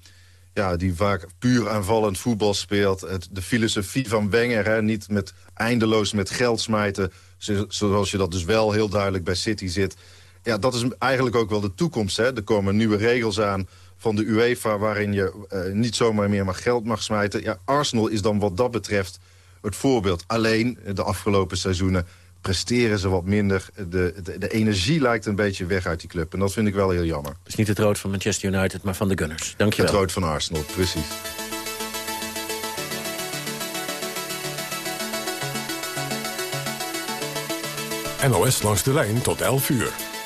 ja, die vaak puur aanvallend voetbal speelt. Het, de filosofie van Wenger, hè, niet met eindeloos met geld smijten... zo- zoals je dat dus wel heel duidelijk bij City zit. Ja, dat is eigenlijk ook wel de toekomst. Hè. Er komen nieuwe regels aan van de UEFA... waarin je eh, niet zomaar meer maar geld mag smijten. Ja, Arsenal is dan wat dat betreft het voorbeeld. Alleen de afgelopen seizoenen presteren ze wat minder. De, de, de energie lijkt een beetje weg uit die club. En dat vind ik wel heel jammer. Dus niet het rood van Manchester United, maar van de Gunners. Dankjewel. Het rood van Arsenal, precies. NOS langs de lijn tot 11 uur.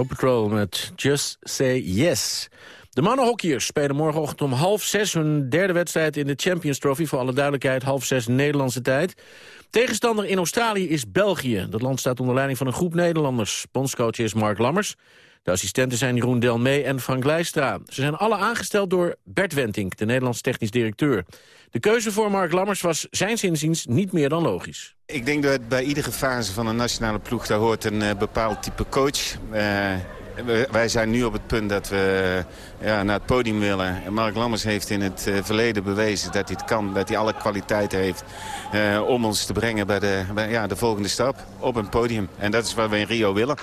Snow Patrol met Just Say Yes. De mannenhockeyers spelen morgenochtend om half zes hun derde wedstrijd in de Champions Trophy. Voor alle duidelijkheid, half zes Nederlandse tijd. Tegenstander in Australië is België. Dat land staat onder leiding van een groep Nederlanders. Bondscoach is Mark Lammers. De assistenten zijn Jeroen Delmee en Frank Leijstra. Ze zijn alle aangesteld door Bert Wentink, de Nederlands technisch directeur. De keuze voor Mark Lammers was zijn zinziens niet meer dan logisch. Ik denk dat bij iedere fase van een nationale ploeg... daar hoort een eh, bepaald type coach. Eh, wij zijn nu op het punt dat we ja, naar het podium willen. En Mark Lammers heeft in het eh, verleden bewezen dat hij het kan. Dat hij alle kwaliteiten heeft om ons te brengen bij, de, bij ja, de volgende stap. Op een podium. En dat is wat we in Rio willen.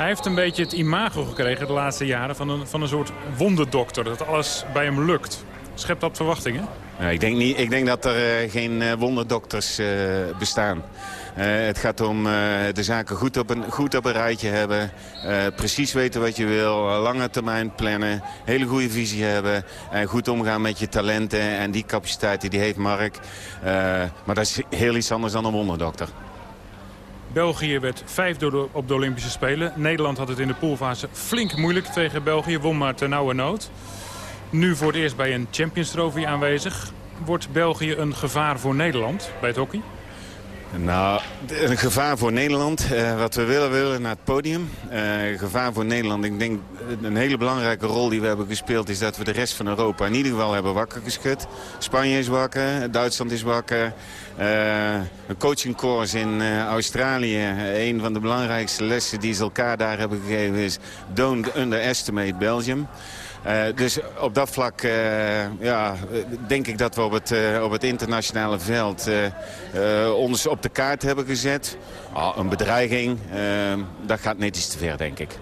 Hij heeft een beetje het imago gekregen de laatste jaren van een, van een soort wonderdokter. Dat alles bij hem lukt. Schept dat verwachtingen? Ik, denk niet, ik denk dat er eh, geen eh, wonderdokters eh, bestaan. Het gaat om de zaken goed op, een, goed op een rijtje hebben. precies weten wat je wil. lange termijn plannen. Hele goede visie hebben. En goed omgaan met je talenten. En die capaciteiten die heeft Mark. Maar dat is heel iets anders dan een wonderdokter. België werd vijfde op de Olympische Spelen. Nederland had het in de poolfase flink moeilijk tegen België. Won maar ten nauwe nood. Nu voor het eerst bij een Champions Trophy aanwezig. Wordt België een gevaar voor Nederland bij het hockey? Nou, een gevaar voor Nederland. Eh, wat we willen, willen naar het podium. Eh, gevaar voor Nederland. Ik denk eh, een hele belangrijke rol die we hebben gespeeld... is dat we de rest van Europa in ieder geval hebben wakker geschud. Spanje is wakker, Duitsland is wakker. Een coachingcourse in Australië. een van de belangrijkste lessen die ze elkaar daar hebben gegeven is... don't underestimate Belgium. Eh, dus op dat vlak eh, ja, denk ik dat we op het, eh, op het internationale veld ons op de kaart hebben gezet. Ah, een bedreiging, dat gaat net iets te ver, denk ik.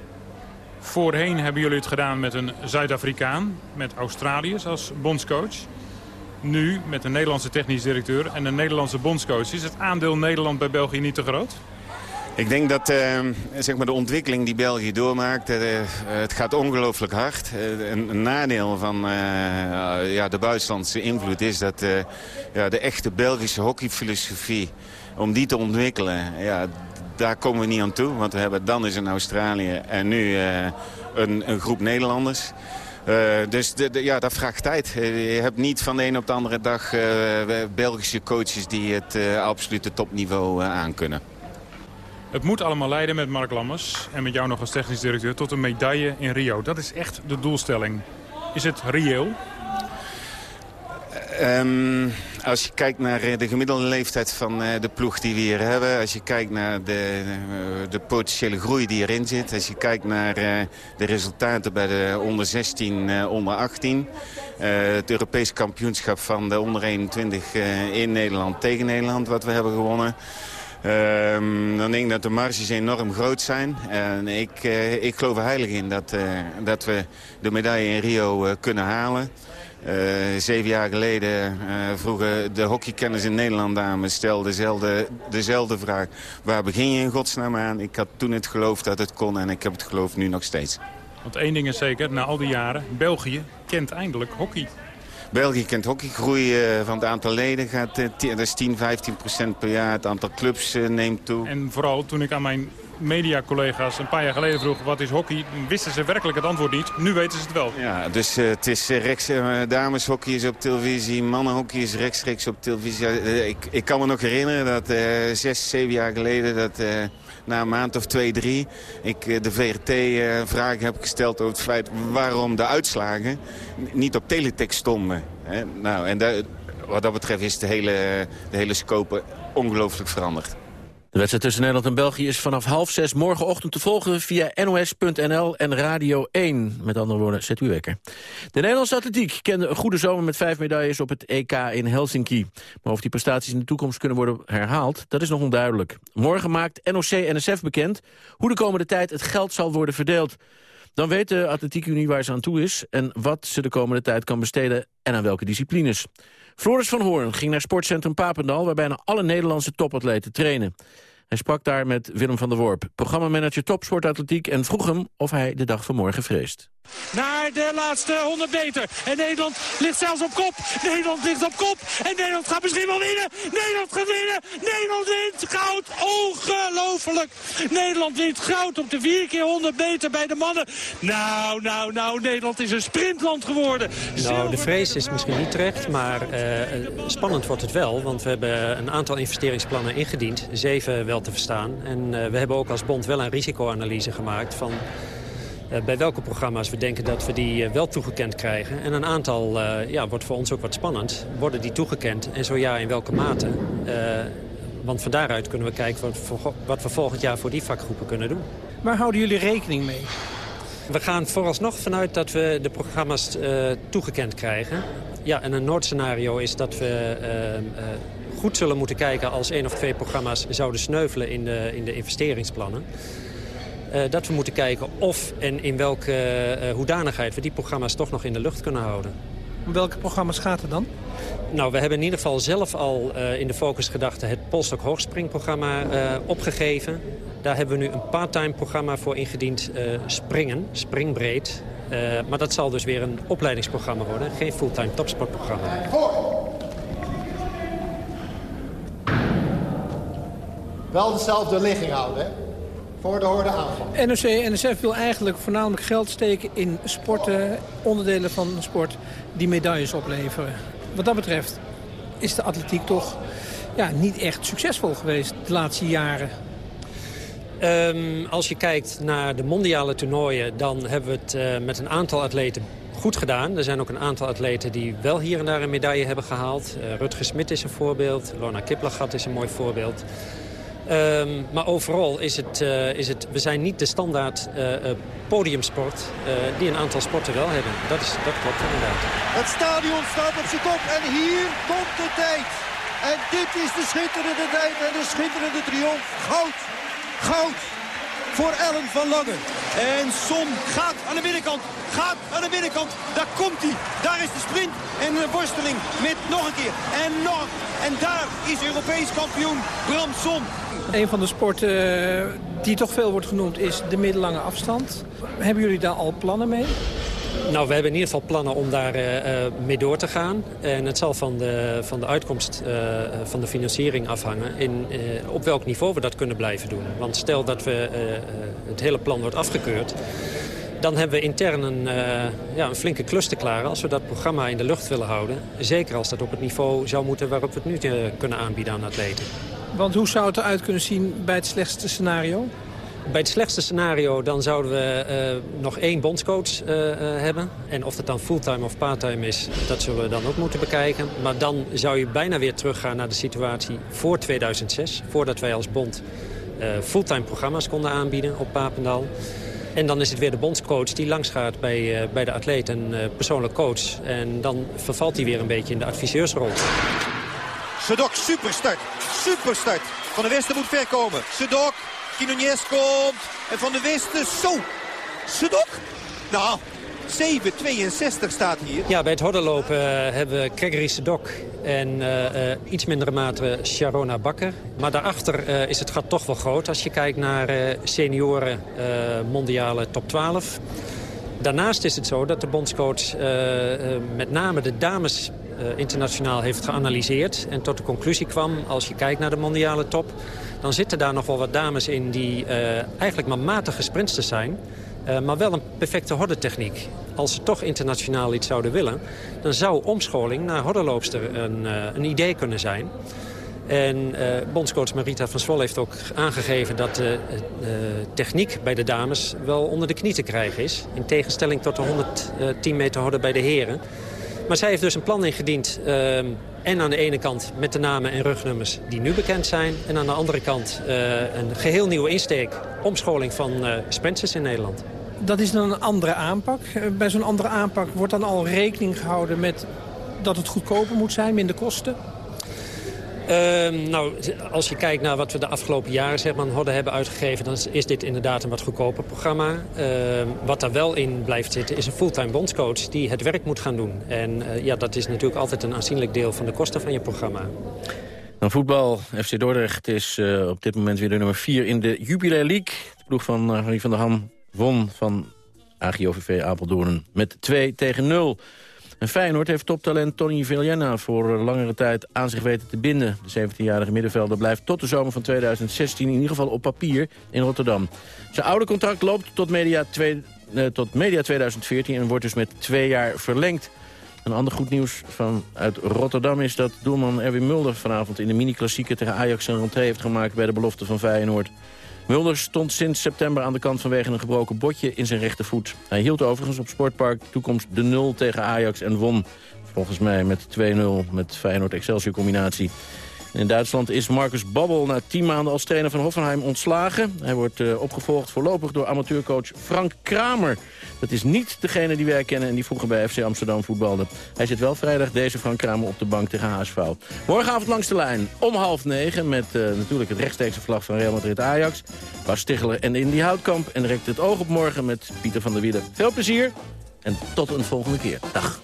Voorheen hebben jullie het gedaan met een Zuid-Afrikaan, met Australiërs als bondscoach. Nu met een Nederlandse technisch directeur en een Nederlandse bondscoach. Is het aandeel Nederland bij België niet te groot? Ik denk dat eh, zeg maar de ontwikkeling die België doormaakt, eh, het gaat ongelooflijk hard. Eh, een, een nadeel van eh, ja, de buitenlandse invloed is dat eh, ja, de echte Belgische hockeyfilosofie, om die te ontwikkelen, ja, daar komen we niet aan toe. Want we hebben dan eens in Australië en nu eh, een, een groep Nederlanders. Eh, dus de, ja, dat vraagt tijd. Eh, je hebt niet van de een op de andere dag eh, Belgische coaches die het eh, absolute topniveau eh, aankunnen. Het moet allemaal leiden met Mark Lammers en met jou nog als technisch directeur tot een medaille in Rio. Dat is echt de doelstelling. Is het reëel? Ehm, als je kijkt naar eh, de gemiddelde leeftijd van eh, de ploeg die we hier hebben... als je kijkt naar de, eh, de potentiële groei die erin zit... als je kijkt naar de resultaten bij de onder 16, eh, onder 18... eh, het Europees kampioenschap van de onder 21 eh, in Nederland tegen Nederland... wat we hebben gewonnen... Ehm, dan denk ik dat de marges enorm groot zijn. En ik, eh, ik geloof er heilig in dat, eh, dat we de medaille in Rio eh, kunnen halen. Zeven jaar geleden vroegen de hockeykenners in Nederland aan me... stel dezelfde, dezelfde vraag. Waar begin je in godsnaam aan? Ik had toen het geloof dat het kon en ik heb het geloof nu nog steeds. Want één ding is zeker, na al die jaren, België kent eindelijk hockey. België kent hockeygroei eh, van het aantal leden. Gaat, eh, dat is 10, 15 procent per jaar. Het aantal clubs eh, neemt toe. En vooral toen ik aan mijn media-collega's een paar jaar geleden vroeg... wat is hockey, wisten ze werkelijk het antwoord niet. Nu weten ze het wel. Ja, dus het is uh, rechts, uh, dameshockey is op televisie, mannenhockey is rechtstreeks op televisie. Ik, ik kan me nog herinneren dat zes, zeven jaar geleden... dat na een maand of twee, drie... ik de VRT vragen heb gesteld over het feit waarom de uitslagen niet op teletext stonden. Nou, en wat dat betreft is de hele, de hele scope ongelooflijk veranderd. De wedstrijd tussen Nederland en België is vanaf half zes morgenochtend te volgen via nos.nl en Radio 1. Met andere woorden, zet u wekker. De Nederlandse atletiek kende een goede zomer met vijf medailles op het EK in Helsinki. Maar of die prestaties in de toekomst kunnen worden herhaald, dat is nog onduidelijk. Morgen maakt NOC-NSF bekend hoe de komende tijd het geld zal worden verdeeld. Dan weet de Atletiekunie waar ze aan toe is... en wat ze de komende tijd kan besteden en aan welke disciplines. Floris van Hoorn ging naar sportcentrum Papendal... waar bijna alle Nederlandse topatleten trainen. Hij sprak daar met Willem van der Worp, programmamanager topsportatletiek... en vroeg hem of hij de dag van morgen vreest. Naar de laatste 100 meter. En Nederland ligt zelfs op kop. Nederland ligt op kop. En Nederland gaat misschien wel winnen. Nederland gaat winnen. Nederland wint goud. Ongelooflijk. Nederland wint goud op de 4 keer 100 meter bij de mannen. Nou, nou, nou. Nederland is een sprintland geworden. Nou, de vrees is misschien niet terecht. Maar uh, spannend wordt het wel. Want we hebben een aantal investeringsplannen ingediend. Zeven wel te verstaan. En uh, we hebben ook als bond wel een risicoanalyse gemaakt van... Uh, bij welke programma's we denken dat we die uh, wel toegekend krijgen. En een aantal uh, ja, wordt voor ons ook wat spannend. Worden die toegekend en zo ja, in welke mate? want van daaruit kunnen we kijken wat, wat, we volgend jaar voor die vakgroepen kunnen doen. Waar houden jullie rekening mee? We gaan vooralsnog vanuit dat we de programma's toegekend krijgen. Ja, en een noordscenario is dat we goed zullen moeten kijken... als één of twee programma's zouden sneuvelen in de, in de investeringsplannen. Uh, dat we moeten kijken of en in welke uh, hoedanigheid we die programma's toch nog in de lucht kunnen houden. Om welke programma's gaat het dan? Nou, we hebben in ieder geval zelf al uh, in de focusgedachte het Polstok Hoogspringprogramma opgegeven. Daar hebben we nu een part-time programma voor ingediend, Springen, Springbreed. maar dat zal dus weer een opleidingsprogramma worden, geen fulltime topsportprogramma. Wel dezelfde ligging houden, hè? Voor de horde aanval. NOC-NSF wil eigenlijk voornamelijk geld steken in sporten, onderdelen van sport die medailles opleveren. Wat dat betreft is de atletiek toch ja, niet echt succesvol geweest de laatste jaren. Um, als je kijkt naar de mondiale toernooien, dan hebben we het uh, met een aantal atleten goed gedaan. Er zijn ook een aantal atleten die wel hier en daar een medaille hebben gehaald. Uh, Rutger Smit is een voorbeeld, Lorna Kiplagat is een mooi voorbeeld. Um, maar overal is het, uh, is het, we zijn niet de standaard uh, podiumsport uh, die een aantal sporten wel hebben. Dat, is, dat klopt inderdaad. Het stadion staat op zijn kop en hier komt de tijd. En dit is de schitterende tijd en de schitterende triomf. Goud, goud voor Ellen van Langen. En Son gaat aan de binnenkant, gaat aan de binnenkant. Daar komt hij, daar is de sprint en de worsteling met nog een keer en nog. En daar is Europees kampioen Bram Son. Een van de sporten uh, die toch veel wordt genoemd is de middellange afstand. Hebben jullie daar al plannen mee? Nou, we hebben in ieder geval plannen om daar uh, mee door te gaan. En het zal van de, van de uitkomst van de financiering afhangen... In, op welk niveau we dat kunnen blijven doen. Want stel dat we, het hele plan wordt afgekeurd... dan hebben we intern een, ja, een flinke klus te klaren... als we dat programma in de lucht willen houden. Zeker als dat op het niveau zou moeten waarop we het nu kunnen aanbieden aan atleten. Want hoe zou het eruit kunnen zien bij het slechtste scenario? Bij het slechtste scenario dan zouden we uh, nog één bondscoach uh, uh, hebben. En of dat dan fulltime of parttime is, dat zullen we dan ook moeten bekijken. Maar dan zou je bijna weer teruggaan naar de situatie voor 2006. Voordat wij als bond fulltime programma's konden aanbieden op Papendal. En dan is het weer de bondscoach die langsgaat bij, bij de atleet en persoonlijk coach. En dan vervalt hij weer een beetje in de adviseursrol. Sedok, superstart. Superstart. Van de Westen moet ver komen. Sedok, Quinones komt. En Van de Westen, zo. Sedok. Nou, 7,62 staat hier. Ja, bij het hordenlopen uh, hebben we Gregory Sedok en uh, uh, iets mindere mate Sharona Bakker. Maar daarachter is het gat toch wel groot als je kijkt naar senioren mondiale top 12. Daarnaast is het zo dat de bondscoach met name de dames internationaal heeft geanalyseerd... en tot de conclusie kwam, als je kijkt naar de mondiale top... dan zitten daar nog wel wat dames in die eigenlijk maar matige sprinters zijn... maar wel een perfecte hordentechniek. Als ze toch internationaal iets zouden willen... dan zou omscholing naar hordenloopster een, een idee kunnen zijn... En bondscoach Marita van Zwol heeft ook aangegeven dat de techniek bij de dames wel onder de knie te krijgen is. In tegenstelling tot de 110 meter horde bij de heren. Maar zij heeft dus een plan ingediend. Uh, en aan de ene kant met de namen en rugnummers die nu bekend zijn. En aan de andere kant een geheel nieuwe insteek. Omscholing van sprinters in Nederland. Dat is dan een andere aanpak. Bij zo'n andere aanpak wordt dan al rekening gehouden met dat het goedkoper moet zijn, minder kosten? Uh, nou, als je kijkt naar wat we de afgelopen jaren zeg maar, Hodden hebben uitgegeven... dan is dit inderdaad een wat goedkoper programma. Uh, wat daar wel in blijft zitten is een fulltime bondscoach... die het werk moet gaan doen. En uh, ja, dat is natuurlijk altijd een aanzienlijk deel van de kosten van je programma. Dan voetbal. FC Dordrecht is uh, op dit moment weer de nummer 4 in de Jubilee League. De ploeg van Harry van der Ham won van AGOVV Apeldoorn met 2 tegen 0... En Feyenoord heeft toptalent Tony Villenna voor langere tijd aan zich weten te binden. De 17-jarige middenvelder blijft tot de zomer van 2016 in ieder geval op papier in Rotterdam. Zijn oude contract loopt tot media, eh, tot media 2014 en wordt dus met twee jaar verlengd. Een ander goed nieuws van uit Rotterdam is dat doelman Erwin Mulder vanavond in de mini-klassieker tegen Ajax een rentree heeft gemaakt bij de belofte van Feyenoord. Mulder stond sinds september aan de kant vanwege een gebroken botje in zijn rechtervoet. Hij hield overigens op Sportpark toekomst de 0 tegen Ajax en won volgens mij met 2-0 met Feyenoord-Excelsior combinatie. In Duitsland is Marcus Babbel na tien maanden als trainer van Hoffenheim ontslagen. Hij wordt uh, opgevolgd voorlopig door amateurcoach Frank Kramer. Dat is niet degene die wij kennen en die vroeger bij FC Amsterdam voetbalde. Hij zit wel vrijdag deze Frank Kramer op de bank tegen HSV. Morgenavond langs de lijn om half negen met uh, natuurlijk het rechtstreekse vlag van Real Madrid-Ajax. Bas Stigler en Indy Houtkamp. En direct het oog op morgen met Pieter van der Wielen. Veel plezier en tot een volgende keer. Dag.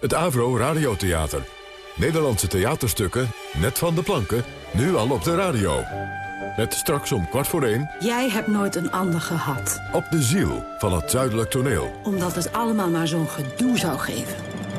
Het Avro Radiotheater. Nederlandse theaterstukken, net van de planken, nu al op de radio. Met straks om kwart voor één... Jij hebt nooit een ander gehad. Op de ziel van het zuidelijk toneel. Omdat het allemaal maar zo'n gedoe zou geven.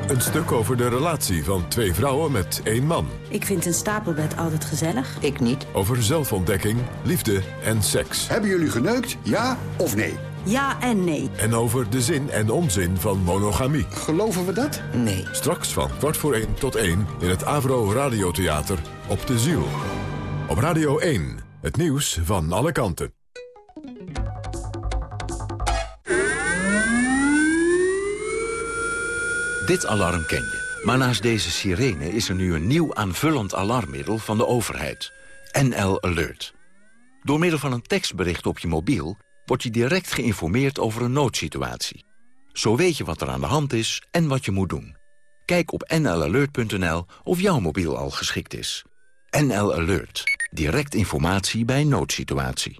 Een stuk over de relatie van twee vrouwen met één man. Ik vind een stapelbed altijd gezellig. Ik niet. Over zelfontdekking, liefde en seks. Hebben jullie geneukt, ja of nee? Ja en nee. En over de zin en onzin van monogamie. Geloven we dat? Nee. Straks van kwart voor één tot één in het Avro Radiotheater op de Ziel. Op Radio 1, het nieuws van alle kanten. Dit alarm ken je. Maar naast deze sirene is er nu een nieuw aanvullend alarmmiddel van de overheid. NL Alert. Door middel van een tekstbericht op je mobiel wordt je direct geïnformeerd over een noodsituatie. Zo weet je wat er aan de hand is en wat je moet doen. Kijk op nlalert.nl of jouw mobiel al geschikt is. NL Alert. Direct informatie bij noodsituatie.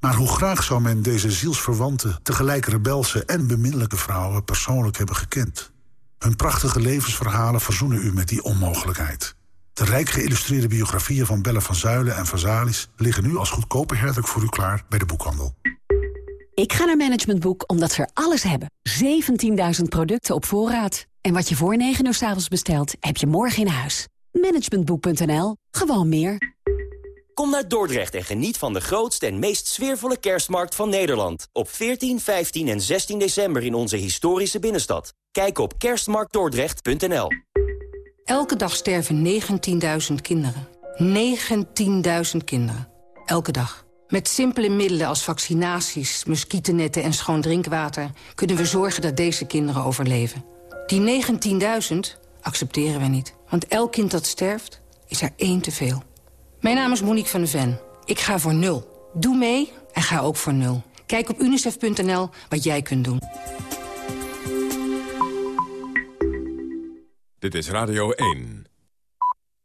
Maar hoe graag zou men deze zielsverwante, tegelijk rebelse en beminnelijke vrouwen persoonlijk hebben gekend. Hun prachtige levensverhalen verzoenen u met die onmogelijkheid. De rijk geïllustreerde biografieën van Belle van Zuilen en Vazalis liggen nu als goedkope herdruk voor u klaar bij de boekhandel. Ik ga naar Management Boek omdat ze er alles hebben. 17.000 producten op voorraad. En wat je voor 9 uur s avonds bestelt, heb je morgen in huis. Managementboek.nl. Gewoon meer. Kom naar Dordrecht en geniet van de grootste en meest sfeervolle kerstmarkt van Nederland. Op 14, 15 en 16 december in onze historische binnenstad. Kijk op kerstmarktdordrecht.nl. Elke dag sterven 19.000 kinderen. 19.000 kinderen. Elke dag. Met simpele middelen als vaccinaties, muggennetten en schoon drinkwater... kunnen we zorgen dat deze kinderen overleven. Die 19.000 accepteren we niet. Want elk kind dat sterft, is er één te veel. Mijn naam is Monique van de Ven. Ik ga voor nul. Doe mee en ga ook voor nul. Kijk op unicef.nl wat jij kunt doen. Dit is Radio 1.